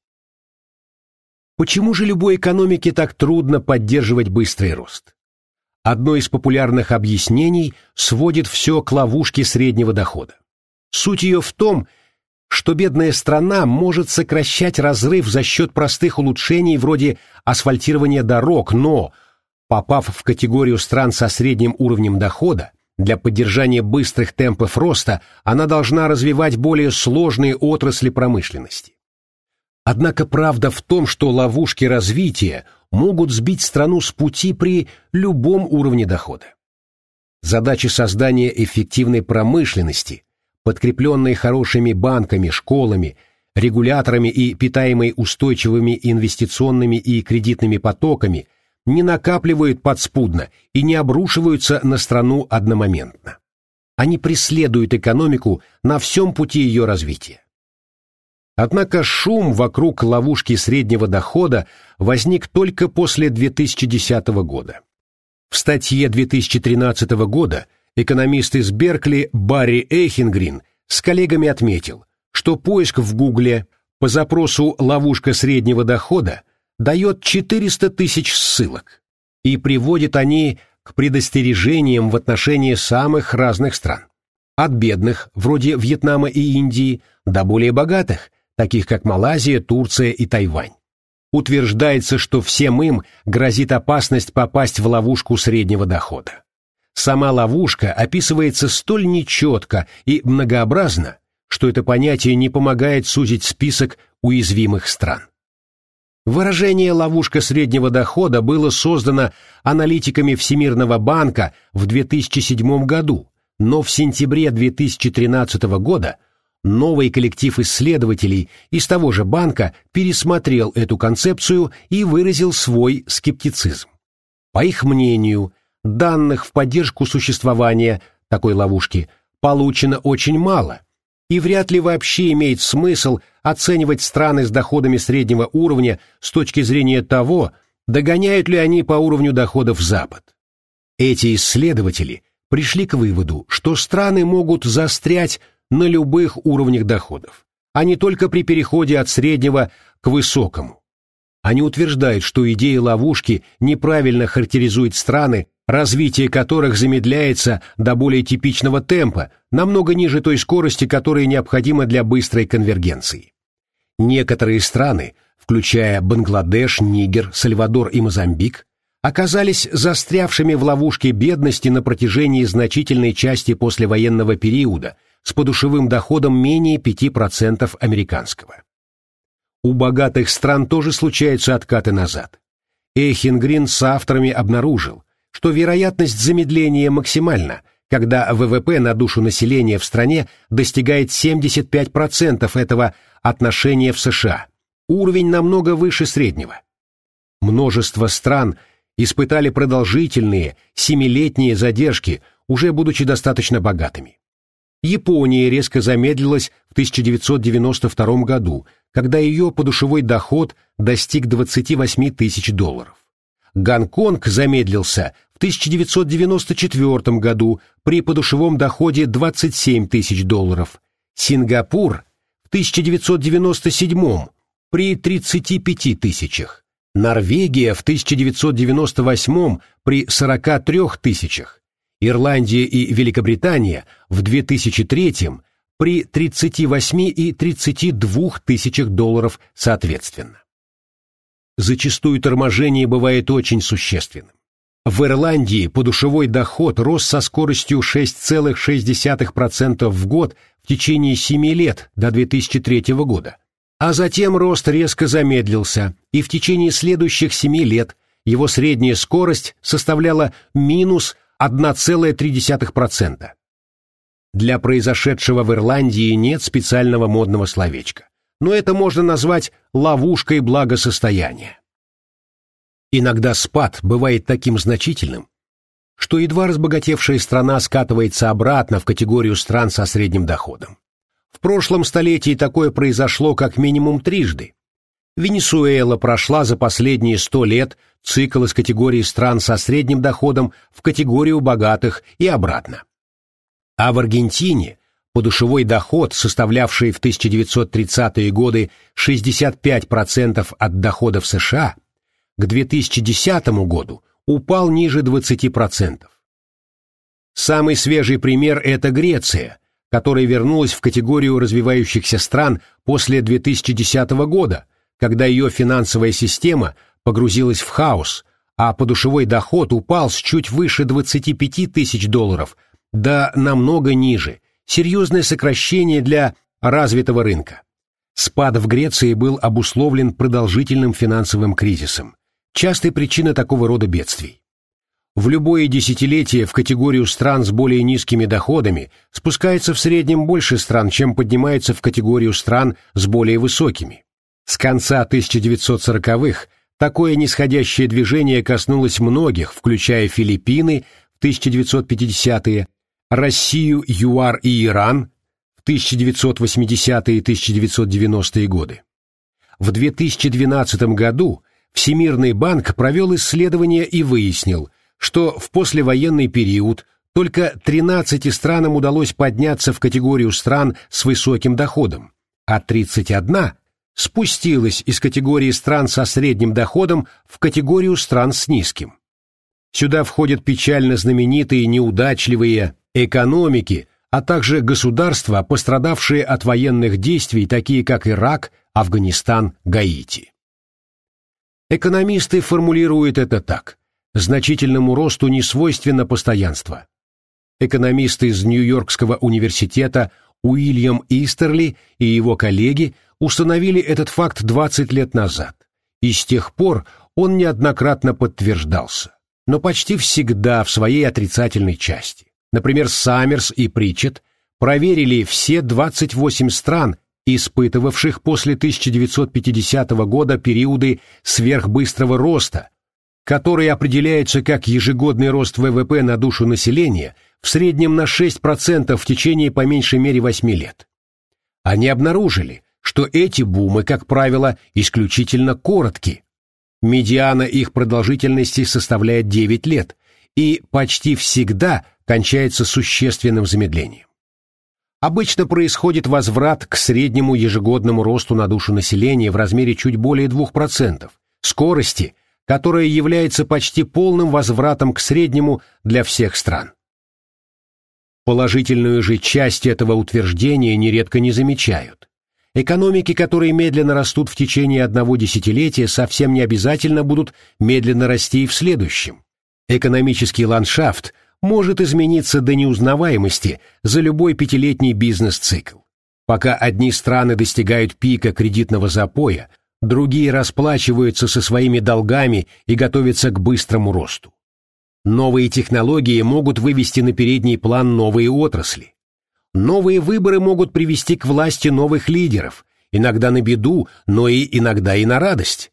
Почему же любой экономике так трудно поддерживать быстрый рост? Одно из популярных объяснений сводит все к ловушке среднего дохода. Суть ее в том, что бедная страна может сокращать разрыв за счет простых улучшений вроде асфальтирования дорог, но, попав в категорию стран со средним уровнем дохода, для поддержания быстрых темпов роста она должна развивать более сложные отрасли промышленности. Однако правда в том, что ловушки развития могут сбить страну с пути при любом уровне дохода. Задача создания эффективной промышленности, подкрепленной хорошими банками, школами, регуляторами и питаемой устойчивыми инвестиционными и кредитными потоками, не накапливают подспудно и не обрушиваются на страну одномоментно. Они преследуют экономику на всем пути ее развития. Однако шум вокруг ловушки среднего дохода возник только после 2010 года. В статье 2013 года экономист из Беркли Барри Эйхенгрин с коллегами отметил, что поиск в Гугле по запросу «ловушка среднего дохода» дает 400 тысяч ссылок, и приводит они к предостережениям в отношении самых разных стран. от бедных, вроде Вьетнама и Индии, до более богатых, таких как Малайзия, Турция и Тайвань. Утверждается, что всем им грозит опасность попасть в ловушку среднего дохода. Сама ловушка описывается столь нечетко и многообразно, что это понятие не помогает сузить список уязвимых стран. Выражение «ловушка среднего дохода» было создано аналитиками Всемирного банка в 2007 году, но в сентябре 2013 года новый коллектив исследователей из того же банка пересмотрел эту концепцию и выразил свой скептицизм. По их мнению, данных в поддержку существования такой ловушки получено очень мало – и вряд ли вообще имеет смысл оценивать страны с доходами среднего уровня с точки зрения того, догоняют ли они по уровню доходов Запад. Эти исследователи пришли к выводу, что страны могут застрять на любых уровнях доходов, а не только при переходе от среднего к высокому. Они утверждают, что идея ловушки неправильно характеризует страны, развитие которых замедляется до более типичного темпа, намного ниже той скорости, которая необходима для быстрой конвергенции. Некоторые страны, включая Бангладеш, Нигер, Сальвадор и Мозамбик, оказались застрявшими в ловушке бедности на протяжении значительной части послевоенного периода с подушевым доходом менее 5% американского. У богатых стран тоже случаются откаты назад. Эхенгрин с авторами обнаружил, что вероятность замедления максимальна, когда ВВП на душу населения в стране достигает 75% этого отношения в США, уровень намного выше среднего. Множество стран испытали продолжительные, семилетние задержки, уже будучи достаточно богатыми. Япония резко замедлилась в 1992 году, когда ее подушевой доход достиг 28 тысяч долларов. Гонконг замедлился. В 1994 году при подушевом доходе 27 тысяч долларов, Сингапур в 1997 при 35 тысячах, Норвегия в 1998 при 43 тысячах, Ирландия и Великобритания в 2003 при 38 и 32 тысячах долларов соответственно зачастую торможение бывает очень существенным. В Ирландии подушевой доход рос со скоростью 6,6% в год в течение 7 лет до 2003 года, а затем рост резко замедлился, и в течение следующих 7 лет его средняя скорость составляла минус 1,3%. Для произошедшего в Ирландии нет специального модного словечка но это можно назвать ловушкой благосостояния. Иногда спад бывает таким значительным, что едва разбогатевшая страна скатывается обратно в категорию стран со средним доходом. В прошлом столетии такое произошло как минимум трижды. Венесуэла прошла за последние сто лет цикл из категории стран со средним доходом в категорию богатых и обратно. А в Аргентине подушевой доход, составлявший в 1930-е годы 65% от доходов США, к 2010 году упал ниже 20%. Самый свежий пример – это Греция, которая вернулась в категорию развивающихся стран после 2010 года, когда ее финансовая система погрузилась в хаос, а подушевой доход упал с чуть выше 25 тысяч долларов до намного ниже – серьезное сокращение для развитого рынка. Спад в Греции был обусловлен продолжительным финансовым кризисом, частой причиной такого рода бедствий. В любое десятилетие в категорию стран с более низкими доходами спускается в среднем больше стран, чем поднимается в категорию стран с более высокими. С конца 1940-х такое нисходящее движение коснулось многих, включая Филиппины в 1950-е, Россию, ЮАР и Иран в 1980-е и 1990-е годы. В 2012 году Всемирный банк провел исследование и выяснил, что в послевоенный период только 13 странам удалось подняться в категорию стран с высоким доходом, а 31 спустилась из категории стран со средним доходом в категорию стран с низким. Сюда входят печально знаменитые неудачливые экономики, а также государства, пострадавшие от военных действий, такие как Ирак, Афганистан, Гаити. Экономисты формулируют это так. Значительному росту не свойственно постоянство. Экономист из Нью-Йоркского университета Уильям Истерли и его коллеги установили этот факт 20 лет назад, и с тех пор он неоднократно подтверждался, но почти всегда в своей отрицательной части. Например, Саммерс и Притчет проверили все 28 стран, испытывавших после 1950 года периоды сверхбыстрого роста, который определяется как ежегодный рост ВВП на душу населения в среднем на 6% в течение по меньшей мере 8 лет. Они обнаружили, что эти бумы, как правило, исключительно коротки. Медиана их продолжительности составляет 9 лет и почти всегда кончается существенным замедлением. Обычно происходит возврат к среднему ежегодному росту на душу населения в размере чуть более 2%, скорости, которая является почти полным возвратом к среднему для всех стран. Положительную же часть этого утверждения нередко не замечают. Экономики, которые медленно растут в течение одного десятилетия, совсем не обязательно будут медленно расти и в следующем. Экономический ландшафт может измениться до неузнаваемости за любой пятилетний бизнес-цикл. Пока одни страны достигают пика кредитного запоя, другие расплачиваются со своими долгами и готовятся к быстрому росту. Новые технологии могут вывести на передний план новые отрасли. Новые выборы могут привести к власти новых лидеров, иногда на беду, но и иногда и на радость.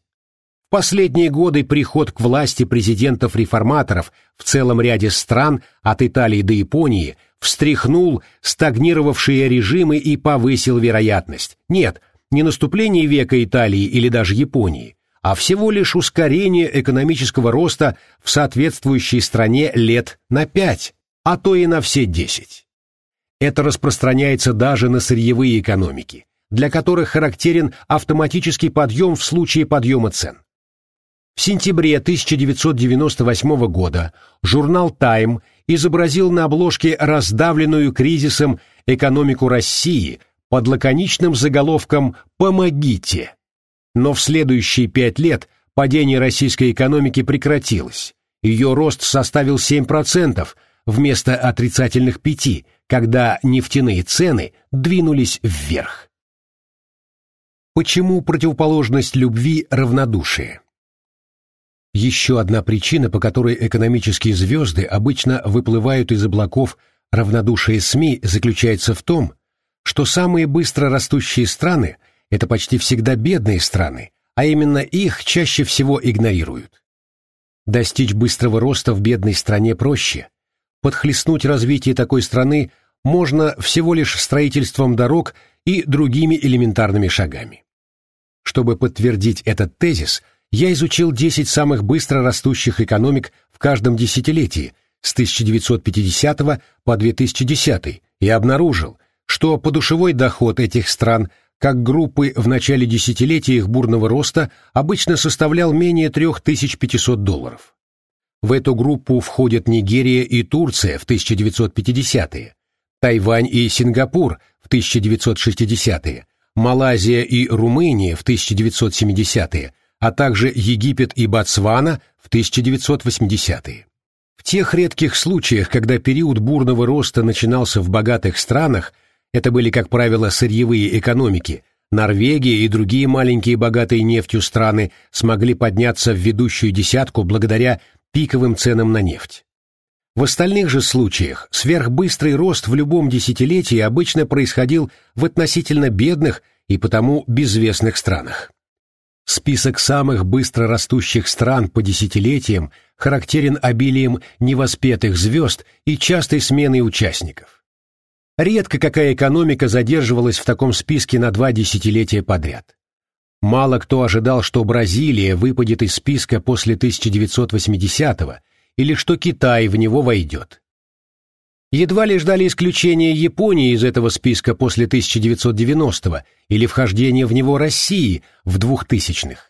В последние годы приход к власти президентов-реформаторов в целом ряде стран, от Италии до Японии, встряхнул стагнировавшие режимы и повысил вероятность. Нет, не наступление века Италии или даже Японии, а всего лишь ускорение экономического роста в соответствующей стране лет на пять, а то и на все десять. Это распространяется даже на сырьевые экономики, для которых характерен автоматический подъем в случае подъема цен. В сентябре 1998 года журнал «Тайм» изобразил на обложке раздавленную кризисом экономику России под лаконичным заголовком «Помогите». Но в следующие пять лет падение российской экономики прекратилось. Ее рост составил 7% вместо отрицательных 5%, когда нефтяные цены двинулись вверх. Почему противоположность любви – равнодушие? Еще одна причина, по которой экономические звезды обычно выплывают из облаков равнодушия СМИ, заключается в том, что самые быстро растущие страны – это почти всегда бедные страны, а именно их чаще всего игнорируют. Достичь быстрого роста в бедной стране проще. Подхлестнуть развитие такой страны можно всего лишь строительством дорог и другими элементарными шагами. Чтобы подтвердить этот тезис, я изучил 10 самых быстро растущих экономик в каждом десятилетии с 1950 по 2010 и обнаружил, что подушевой доход этих стран как группы в начале десятилетия их бурного роста обычно составлял менее 3500 долларов. В эту группу входят Нигерия и Турция в 1950-е, Тайвань и Сингапур в 1960-е, Малайзия и Румыния в 1970-е, а также Египет и Ботсвана в 1980-е. В тех редких случаях, когда период бурного роста начинался в богатых странах, это были, как правило, сырьевые экономики. Норвегия и другие маленькие богатые нефтью страны смогли подняться в ведущую десятку благодаря пиковым ценам на нефть. В остальных же случаях сверхбыстрый рост в любом десятилетии обычно происходил в относительно бедных и потому безвестных странах. Список самых быстро растущих стран по десятилетиям характерен обилием невоспетых звезд и частой сменой участников. Редко какая экономика задерживалась в таком списке на два десятилетия подряд. Мало кто ожидал, что Бразилия выпадет из списка после 1980-го или что Китай в него войдет. Едва ли ждали исключения Японии из этого списка после 1990-го или вхождения в него России в 2000-х.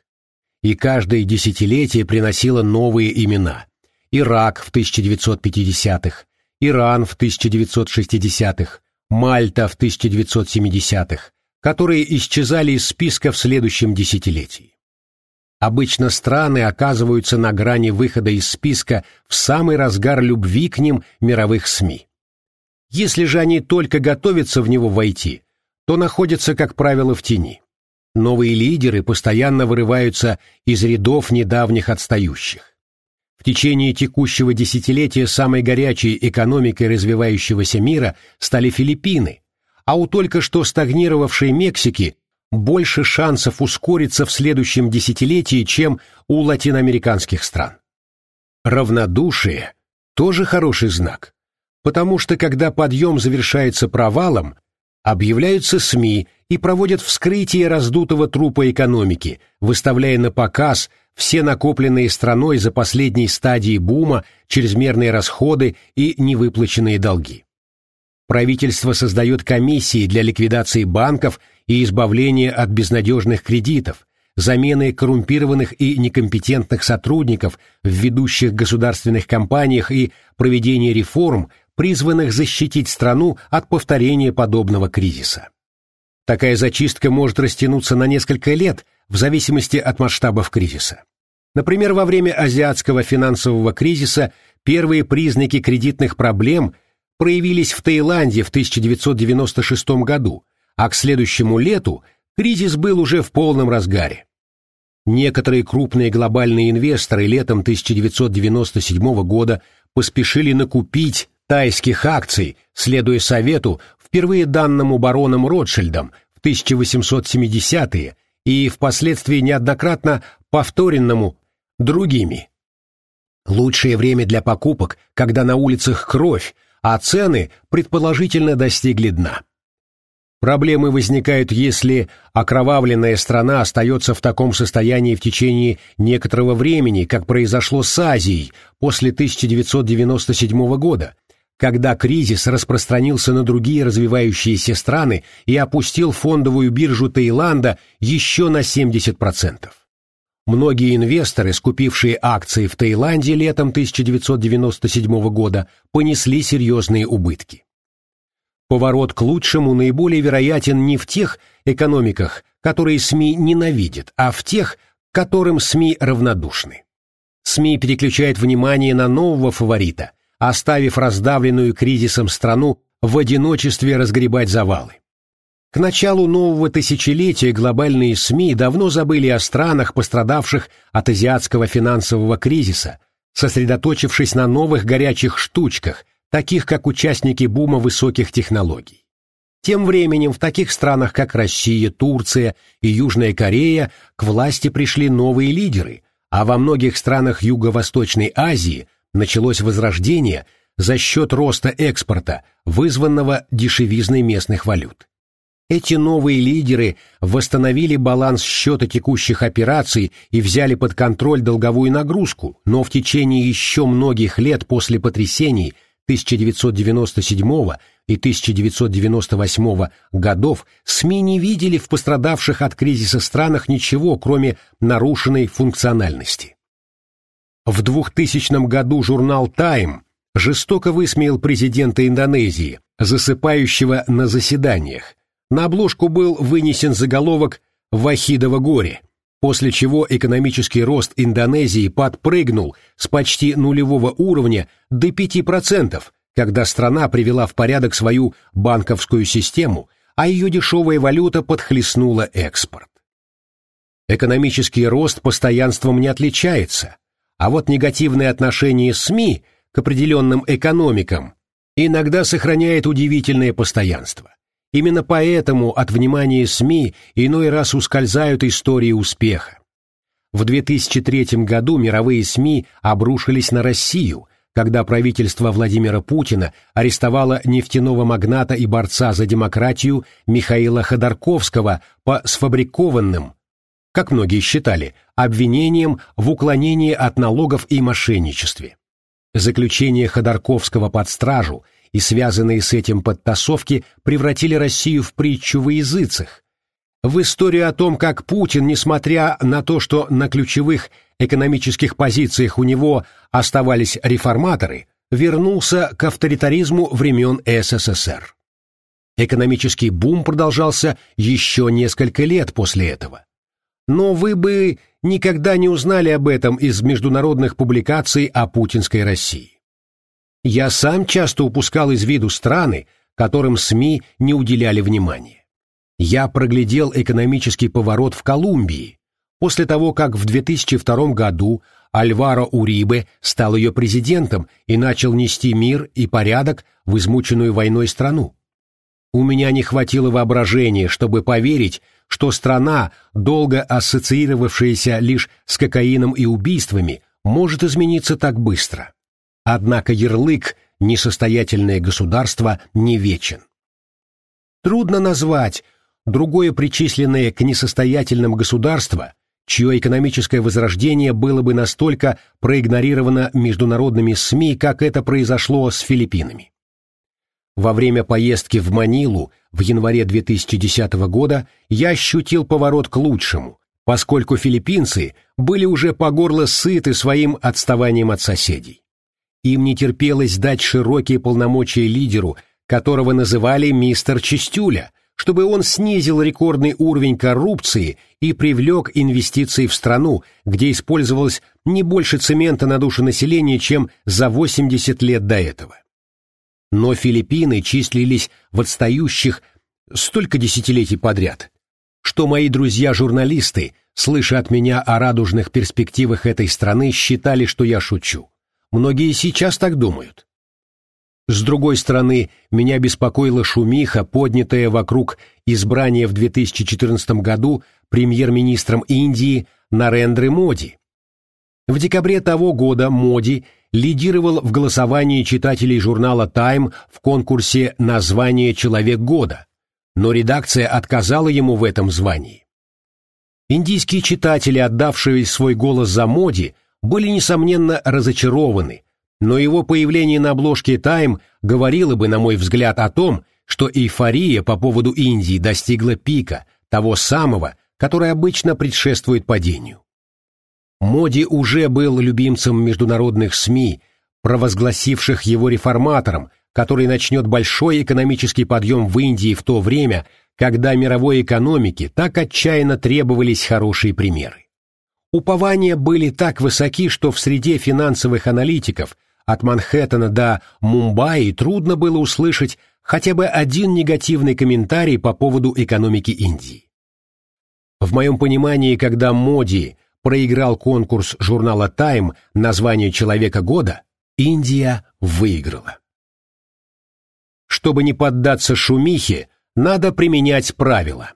И каждое десятилетие приносило новые имена. Ирак в 1950-х, Иран в 1960-х, Мальта в 1970-х, которые исчезали из списка в следующем десятилетии. Обычно страны оказываются на грани выхода из списка в самый разгар любви к ним мировых СМИ. Если же они только готовятся в него войти, то находятся, как правило, в тени. Новые лидеры постоянно вырываются из рядов недавних отстающих. В течение текущего десятилетия самой горячей экономикой развивающегося мира стали Филиппины, а у только что стагнировавшей Мексики больше шансов ускориться в следующем десятилетии, чем у латиноамериканских стран. Равнодушие – тоже хороший знак, потому что когда подъем завершается провалом, объявляются СМИ и проводят вскрытие раздутого трупа экономики, выставляя на показ все накопленные страной за последней стадии бума чрезмерные расходы и невыплаченные долги. Правительство создает комиссии для ликвидации банков и избавления от безнадежных кредитов, замены коррумпированных и некомпетентных сотрудников в ведущих государственных компаниях и проведения реформ, призванных защитить страну от повторения подобного кризиса. Такая зачистка может растянуться на несколько лет в зависимости от масштабов кризиса. Например, во время азиатского финансового кризиса первые признаки кредитных проблем – проявились в Таиланде в 1996 году, а к следующему лету кризис был уже в полном разгаре. Некоторые крупные глобальные инвесторы летом 1997 года поспешили накупить тайских акций, следуя совету, впервые данному бароном Ротшильдом в 1870-е и впоследствии неоднократно повторенному другими. Лучшее время для покупок, когда на улицах кровь, а цены предположительно достигли дна. Проблемы возникают, если окровавленная страна остается в таком состоянии в течение некоторого времени, как произошло с Азией после 1997 года, когда кризис распространился на другие развивающиеся страны и опустил фондовую биржу Таиланда еще на 70%. Многие инвесторы, скупившие акции в Таиланде летом 1997 года, понесли серьезные убытки. Поворот к лучшему наиболее вероятен не в тех экономиках, которые СМИ ненавидят, а в тех, которым СМИ равнодушны. СМИ переключает внимание на нового фаворита, оставив раздавленную кризисом страну в одиночестве разгребать завалы. К началу нового тысячелетия глобальные СМИ давно забыли о странах, пострадавших от азиатского финансового кризиса, сосредоточившись на новых горячих штучках, таких как участники бума высоких технологий. Тем временем в таких странах, как Россия, Турция и Южная Корея, к власти пришли новые лидеры, а во многих странах Юго-Восточной Азии началось возрождение за счет роста экспорта, вызванного дешевизной местных валют. Эти новые лидеры восстановили баланс счета текущих операций и взяли под контроль долговую нагрузку, но в течение еще многих лет после потрясений 1997 и 1998 годов СМИ не видели в пострадавших от кризиса странах ничего, кроме нарушенной функциональности. В 2000 году журнал «Тайм» жестоко высмеял президента Индонезии, засыпающего на заседаниях, на обложку был вынесен заголовок «Вахидово горе», после чего экономический рост Индонезии подпрыгнул с почти нулевого уровня до 5%, когда страна привела в порядок свою банковскую систему, а ее дешевая валюта подхлестнула экспорт. Экономический рост постоянством не отличается, а вот негативное отношение СМИ к определенным экономикам иногда сохраняет удивительное постоянство. Именно поэтому от внимания СМИ иной раз ускользают истории успеха. В 2003 году мировые СМИ обрушились на Россию, когда правительство Владимира Путина арестовало нефтяного магната и борца за демократию Михаила Ходорковского по сфабрикованным, как многие считали, обвинениям в уклонении от налогов и мошенничестве. Заключение Ходорковского под стражу – и связанные с этим подтасовки превратили Россию в притчу во языцах. В историю о том, как Путин, несмотря на то, что на ключевых экономических позициях у него оставались реформаторы, вернулся к авторитаризму времен СССР. Экономический бум продолжался еще несколько лет после этого. Но вы бы никогда не узнали об этом из международных публикаций о путинской России. Я сам часто упускал из виду страны, которым СМИ не уделяли внимания. Я проглядел экономический поворот в Колумбии, после того, как в 2002 году Альваро Урибе стал ее президентом и начал нести мир и порядок в измученную войной страну. У меня не хватило воображения, чтобы поверить, что страна, долго ассоциировавшаяся лишь с кокаином и убийствами, может измениться так быстро. Однако ярлык «несостоятельное государство» не вечен. Трудно назвать другое причисленное к несостоятельным государство, чье экономическое возрождение было бы настолько проигнорировано международными СМИ, как это произошло с Филиппинами. Во время поездки в Манилу в январе 2010 года я ощутил поворот к лучшему, поскольку филиппинцы были уже по горло сыты своим отставанием от соседей. Им не терпелось дать широкие полномочия лидеру, которого называли мистер Чистюля, чтобы он снизил рекордный уровень коррупции и привлек инвестиции в страну, где использовалось не больше цемента на душу населения, чем за 80 лет до этого. Но Филиппины числились в отстающих столько десятилетий подряд, что мои друзья-журналисты, слыша от меня о радужных перспективах этой страны, считали, что я шучу. Многие сейчас так думают. С другой стороны, меня беспокоила шумиха, поднятая вокруг избрания в 2014 году премьер-министром Индии Нарендры Моди. В декабре того года Моди лидировал в голосовании читателей журнала «Тайм» в конкурсе «Название Человек года», но редакция отказала ему в этом звании. Индийские читатели, отдавшие свой голос за Моди, были, несомненно, разочарованы, но его появление на обложке «Тайм» говорило бы, на мой взгляд, о том, что эйфория по поводу Индии достигла пика, того самого, который обычно предшествует падению. Моди уже был любимцем международных СМИ, провозгласивших его реформатором, который начнет большой экономический подъем в Индии в то время, когда мировой экономике так отчаянно требовались хорошие примеры. Упования были так высоки, что в среде финансовых аналитиков от Манхэттена до Мумбаи трудно было услышать хотя бы один негативный комментарий по поводу экономики Индии. В моем понимании, когда Моди проиграл конкурс журнала «Тайм» на звание «Человека года», Индия выиграла. Чтобы не поддаться шумихе, надо применять правила.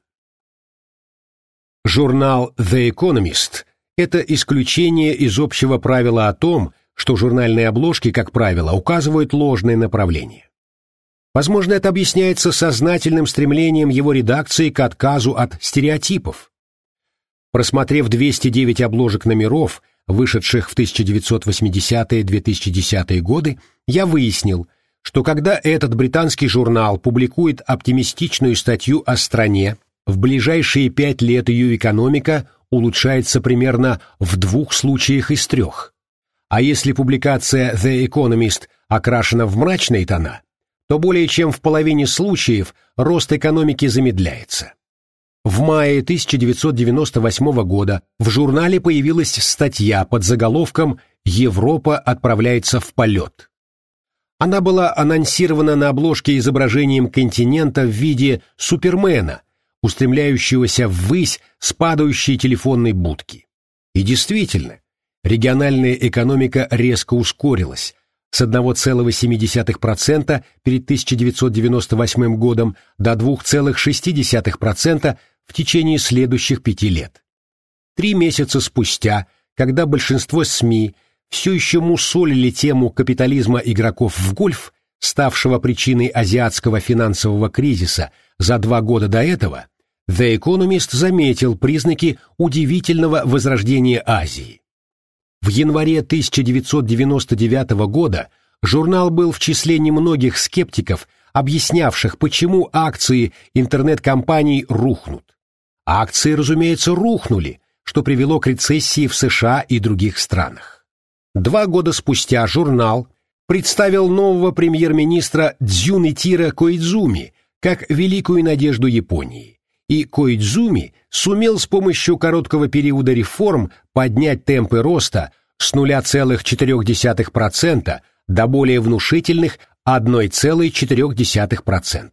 Журнал The Economist это исключение из общего правила о том, что журнальные обложки, как правило, указывают ложное направление. Возможно, это объясняется сознательным стремлением его редакции к отказу от стереотипов. Просмотрев 209 обложек номеров, вышедших в 1980-2010 годы, я выяснил, что когда этот британский журнал публикует оптимистичную статью о стране, в ближайшие пять лет ее экономика улучшается примерно в двух случаях из трех. А если публикация The Economist окрашена в мрачные тона, то более чем в половине случаев рост экономики замедляется. В мае 1998 года в журнале появилась статья под заголовком «Европа отправляется в полет». Она была анонсирована на обложке изображением континента в виде Супермена, устремляющегося ввысь с падающей телефонной будки. И действительно, региональная экономика резко ускорилась с 1,7% перед 1998 годом до 2,6% в течение следующих пяти лет. Три месяца спустя, когда большинство СМИ все еще мусолили тему капитализма игроков в гольф, ставшего причиной азиатского финансового кризиса за два года до этого, The Economist заметил признаки удивительного возрождения Азии. В январе 1999 года журнал был в числе немногих скептиков, объяснявших, почему акции интернет-компаний рухнут. Акции, разумеется, рухнули, что привело к рецессии в США и других странах. Два года спустя журнал, представил нового премьер-министра Дзюнитира Коидзуми как великую надежду Японии, и Коидзуми сумел с помощью короткого периода реформ поднять темпы роста с 0,4% до более внушительных 1,4%.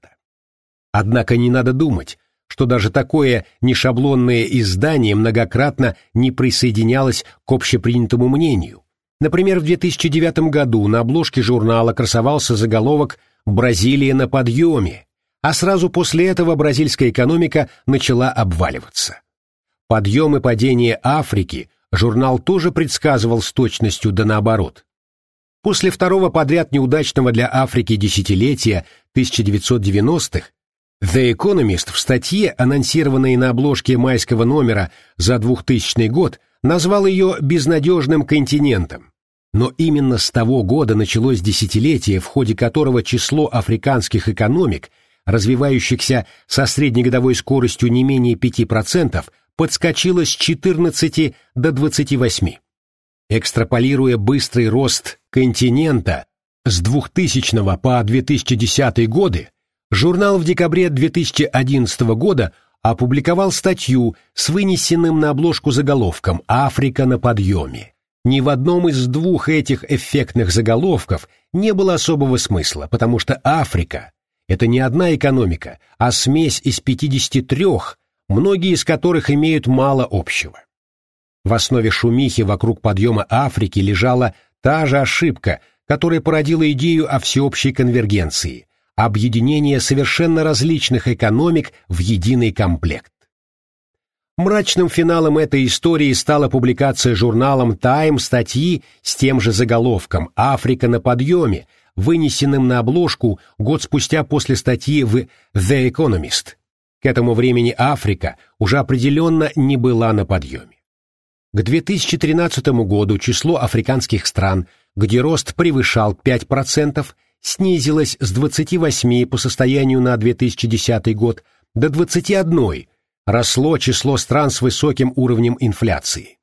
Однако не надо думать, что даже такое нешаблонное издание многократно не присоединялось к общепринятому мнению. Например, в 2009 году на обложке журнала красовался заголовок «Бразилия на подъеме», а сразу после этого бразильская экономика начала обваливаться. Подъем и падение Африки журнал тоже предсказывал с точностью да наоборот. После второго подряд неудачного для Африки десятилетия 1990-х The Economist в статье, анонсированной на обложке майского номера за 2000 год, назвал ее «безнадежным континентом». Но именно с того года началось десятилетие, в ходе которого число африканских экономик, развивающихся со среднегодовой скоростью не менее 5%, подскочило с 14 до 28. Экстраполируя быстрый рост континента с 2000 по 2010 годы, Журнал в декабре 2011 года опубликовал статью с вынесенным на обложку заголовком «Африка на подъеме». Ни в одном из двух этих эффектных заголовков не было особого смысла, потому что Африка – это не одна экономика, а смесь из 53, многие из которых имеют мало общего. В основе шумихи вокруг подъема Африки лежала та же ошибка, которая породила идею о всеобщей конвергенции, объединение совершенно различных экономик в единый комплект. Мрачным финалом этой истории стала публикация журналом Time статьи с тем же заголовком «Африка на подъеме», вынесенным на обложку год спустя после статьи в The Economist. К этому времени Африка уже определенно не была на подъеме. К 2013 году число африканских стран, где рост превышал 5%, снизилось с 28 по состоянию на 2010 год до 21, росло число стран с высоким уровнем инфляции.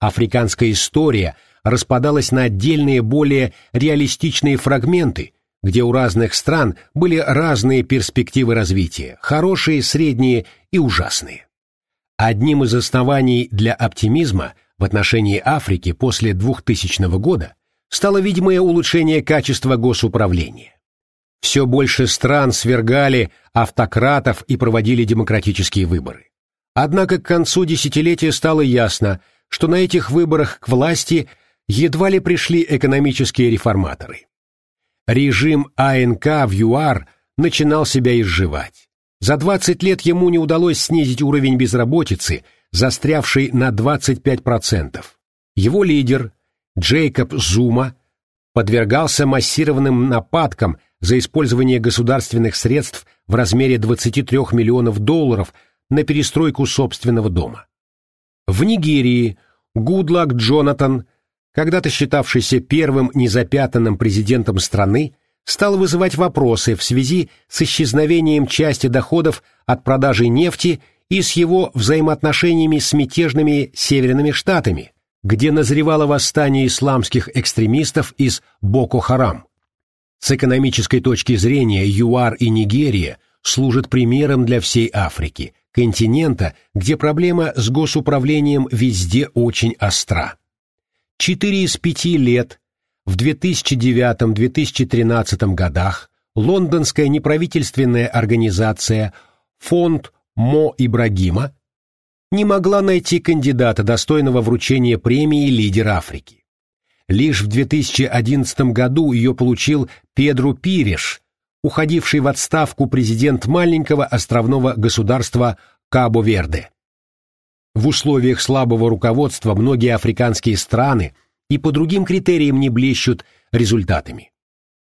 Африканская история распадалась на отдельные более реалистичные фрагменты, где у разных стран были разные перспективы развития, хорошие, средние и ужасные. Одним из оснований для оптимизма в отношении Африки после 2000 года стало видимое улучшение качества госуправления. Все больше стран свергали автократов и проводили демократические выборы. Однако к концу десятилетия стало ясно, что на этих выборах к власти едва ли пришли экономические реформаторы. Режим АНК в ЮАР начинал себя изживать. За 20 лет ему не удалось снизить уровень безработицы, застрявший на 25%. Его лидер, Джейкоб Зума подвергался массированным нападкам за использование государственных средств в размере 23 миллионов долларов на перестройку собственного дома. В Нигерии Гудлак Джонатан, когда-то считавшийся первым незапятнанным президентом страны, стал вызывать вопросы в связи с исчезновением части доходов от продажи нефти и с его взаимоотношениями с мятежными северными штатами, где назревало восстание исламских экстремистов из Боко-Харам. С экономической точки зрения ЮАР и Нигерия служат примером для всей Африки, континента, где проблема с госуправлением везде очень остра. Четыре из пяти лет в 2009-2013 годах лондонская неправительственная организация Фонд Мо Ибрагима не могла найти кандидата, достойного вручения премии «Лидер Африки». Лишь в 2011 году ее получил Педро Пиреш, уходивший в отставку президент маленького островного государства Кабо-Верде. В условиях слабого руководства многие африканские страны и по другим критериям не блещут результатами.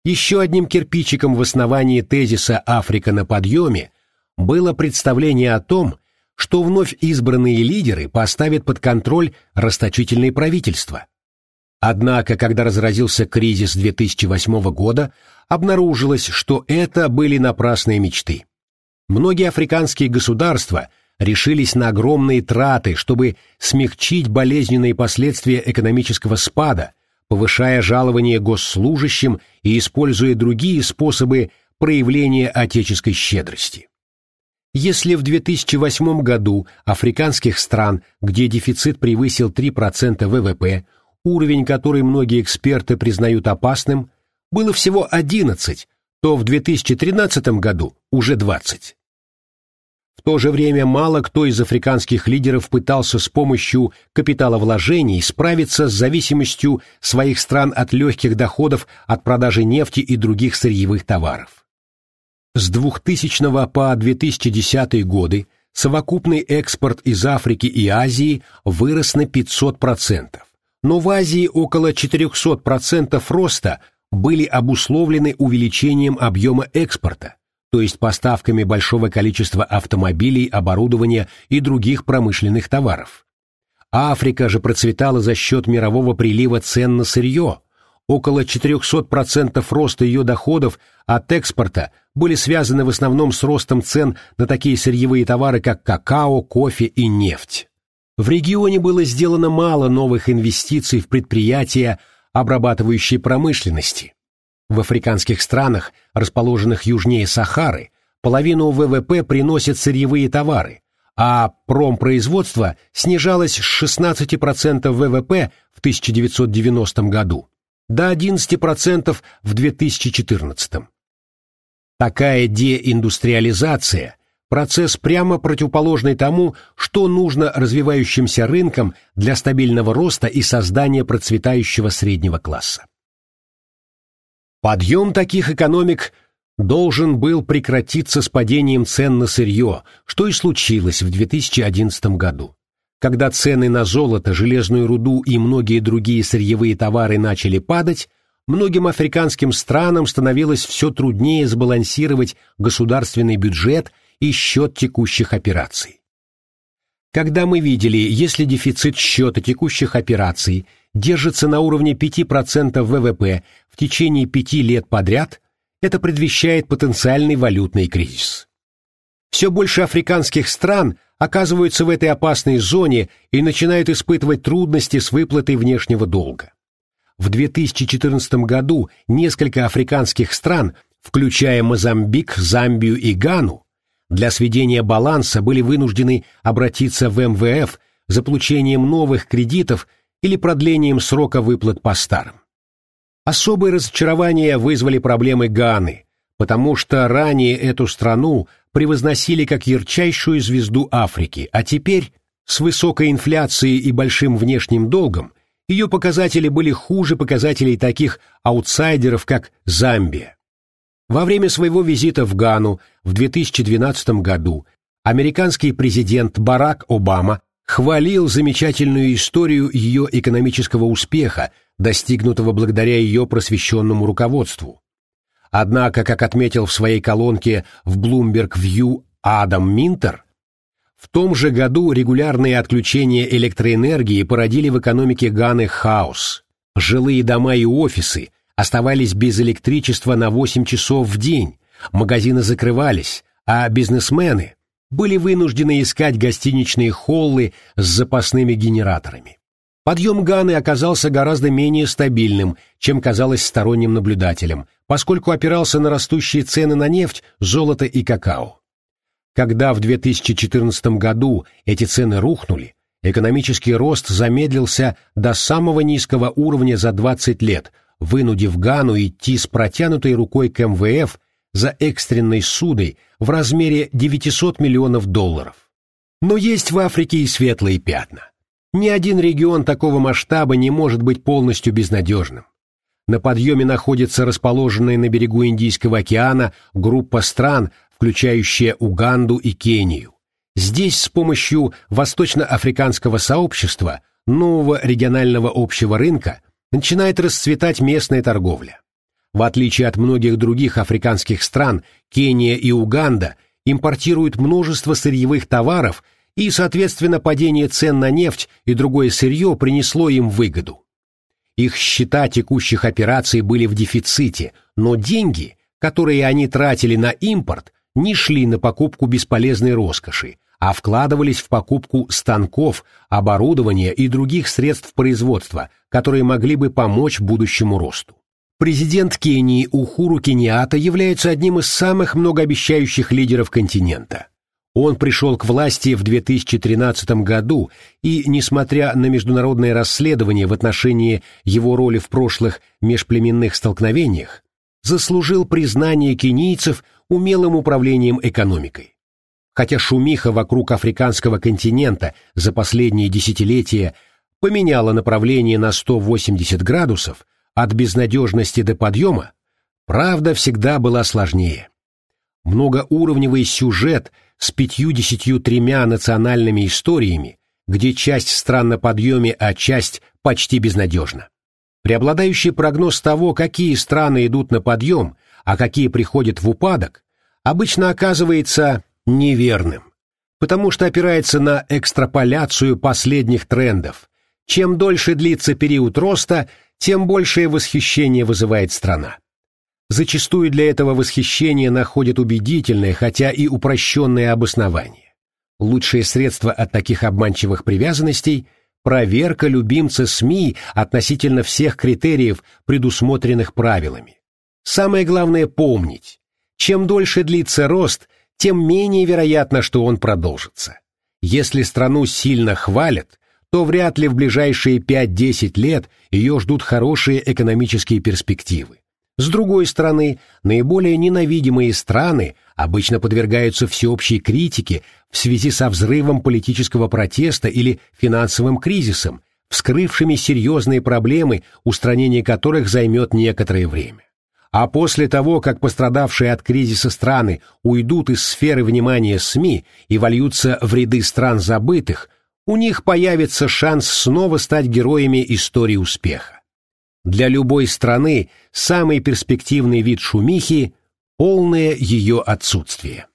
Еще одним кирпичиком в основании тезиса «Африка на подъеме» было представление о том, что вновь избранные лидеры поставят под контроль расточительные правительства. Однако, когда разразился кризис 2008 года, обнаружилось, что это были напрасные мечты. Многие африканские государства решились на огромные траты, чтобы смягчить болезненные последствия экономического спада, повышая жалования госслужащим и используя другие способы проявления отеческой щедрости. Если в 2008 году африканских стран, где дефицит превысил 3% ВВП, уровень, который многие эксперты признают опасным, было всего 11, то в 2013 году уже 20. То же время мало кто из африканских лидеров пытался с помощью капиталовложений справиться с зависимостью своих стран от легких доходов от продажи нефти и других сырьевых товаров. С 2000 по 2010 годы совокупный экспорт из Африки и Азии вырос на 500%, но в Азии около 400% роста были обусловлены увеличением объема экспорта, то есть поставками большого количества автомобилей, оборудования и других промышленных товаров. Африка же процветала за счет мирового прилива цен на сырье. Около 400% роста ее доходов от экспорта были связаны в основном с ростом цен на такие сырьевые товары, как какао, кофе и нефть. В регионе было сделано мало новых инвестиций в предприятия обрабатывающей промышленности. В африканских странах, расположенных южнее Сахары, половину ВВП приносят сырьевые товары, а промпроизводство снижалось с 16% ВВП в 1990 году до 11% в 2014. Такая деиндустриализация – процесс прямо противоположный тому, что нужно развивающимся рынкам для стабильного роста и создания процветающего среднего класса. Подъем таких экономик должен был прекратиться с падением цен на сырье, что и случилось в 2011 году. Когда цены на золото, железную руду и многие другие сырьевые товары начали падать, многим африканским странам становилось все труднее сбалансировать государственный бюджет и счет текущих операций. Когда мы видели, если дефицит счета текущих операций держится на уровне 5% ВВП в течение пяти лет подряд, это предвещает потенциальный валютный кризис. Все больше африканских стран оказываются в этой опасной зоне и начинают испытывать трудности с выплатой внешнего долга. В 2014 году несколько африканских стран, включая Мозамбик, Замбию и Гану, для сведения баланса были вынуждены обратиться в МВФ за получением новых кредитов или продлением срока выплат по старым. Особое разочарование вызвали проблемы Ганы, потому что ранее эту страну превозносили как ярчайшую звезду Африки, а теперь, с высокой инфляцией и большим внешним долгом, ее показатели были хуже показателей таких аутсайдеров, как Замбия. Во время своего визита в Гану в 2012 году американский президент Барак Обама хвалил замечательную историю ее экономического успеха, достигнутого благодаря ее просвещенному руководству. Однако, как отметил в своей колонке в Bloomberg View Адам Минтер, в том же году регулярные отключения электроэнергии породили в экономике Ганы хаос. Жилые дома и офисы оставались без электричества на 8 часов в день, магазины закрывались, а бизнесмены были вынуждены искать гостиничные холлы с запасными генераторами. Подъем Ганы оказался гораздо менее стабильным, чем казалось сторонним наблюдателям, поскольку опирался на растущие цены на нефть, золото и какао. Когда в 2014 году эти цены рухнули, экономический рост замедлился до самого низкого уровня за 20 лет, вынудив Гану идти с протянутой рукой к МВФ за экстренной судой в размере 900 миллионов долларов. Но есть в Африке и светлые пятна. Ни один регион такого масштаба не может быть полностью безнадежным. На подъеме находится расположенная на берегу Индийского океана группа стран, включающая Уганду и Кению. Здесь с помощью Восточноафриканского сообщества, нового регионального общего рынка, начинает расцветать местная торговля. В отличие от многих других африканских стран, Кения и Уганда импортируют множество сырьевых товаров, и, соответственно, падение цен на нефть и другое сырье принесло им выгоду. Их счета текущих операций были в дефиците, но деньги, которые они тратили на импорт, не шли на покупку бесполезной роскоши, а вкладывались в покупку станков, оборудования и других средств производства, которые могли бы помочь будущему росту. Президент Кении Ухуру Кеньята является одним из самых многообещающих лидеров континента. Он пришел к власти в 2013 году и, несмотря на международное расследование в отношении его роли в прошлых межплеменных столкновениях, заслужил признание кенийцев умелым управлением экономикой. Хотя шумиха вокруг африканского континента за последние десятилетия поменяла направление на 180 градусов, от безнадежности до подъема, правда всегда была сложнее. Многоуровневый сюжет с пятью-десятью тремя национальными историями, где часть стран на подъеме, а часть почти безнадежна. Преобладающий прогноз того, какие страны идут на подъем, а какие приходят в упадок, обычно оказывается неверным, потому что опирается на экстраполяцию последних трендов. Чем дольше длится период роста, тем большее восхищение вызывает страна. Зачастую для этого восхищения находят убедительное, хотя и упрощенное обоснование. Лучшее средство от таких обманчивых привязанностей – проверка любимца СМИ относительно всех критериев, предусмотренных правилами. Самое главное помнить, чем дольше длится рост, тем менее вероятно, что он продолжится. Если страну сильно хвалят, то вряд ли в ближайшие 5-10 лет ее ждут хорошие экономические перспективы. С другой стороны, наиболее ненавидимые страны обычно подвергаются всеобщей критике в связи со взрывом политического протеста или финансовым кризисом, вскрывшими серьезные проблемы, устранение которых займет некоторое время. А после того, как пострадавшие от кризиса страны уйдут из сферы внимания СМИ и вольются в ряды стран забытых, у них появится шанс снова стать героями истории успеха. Для любой страны самый перспективный вид шумихи – полное ее отсутствие.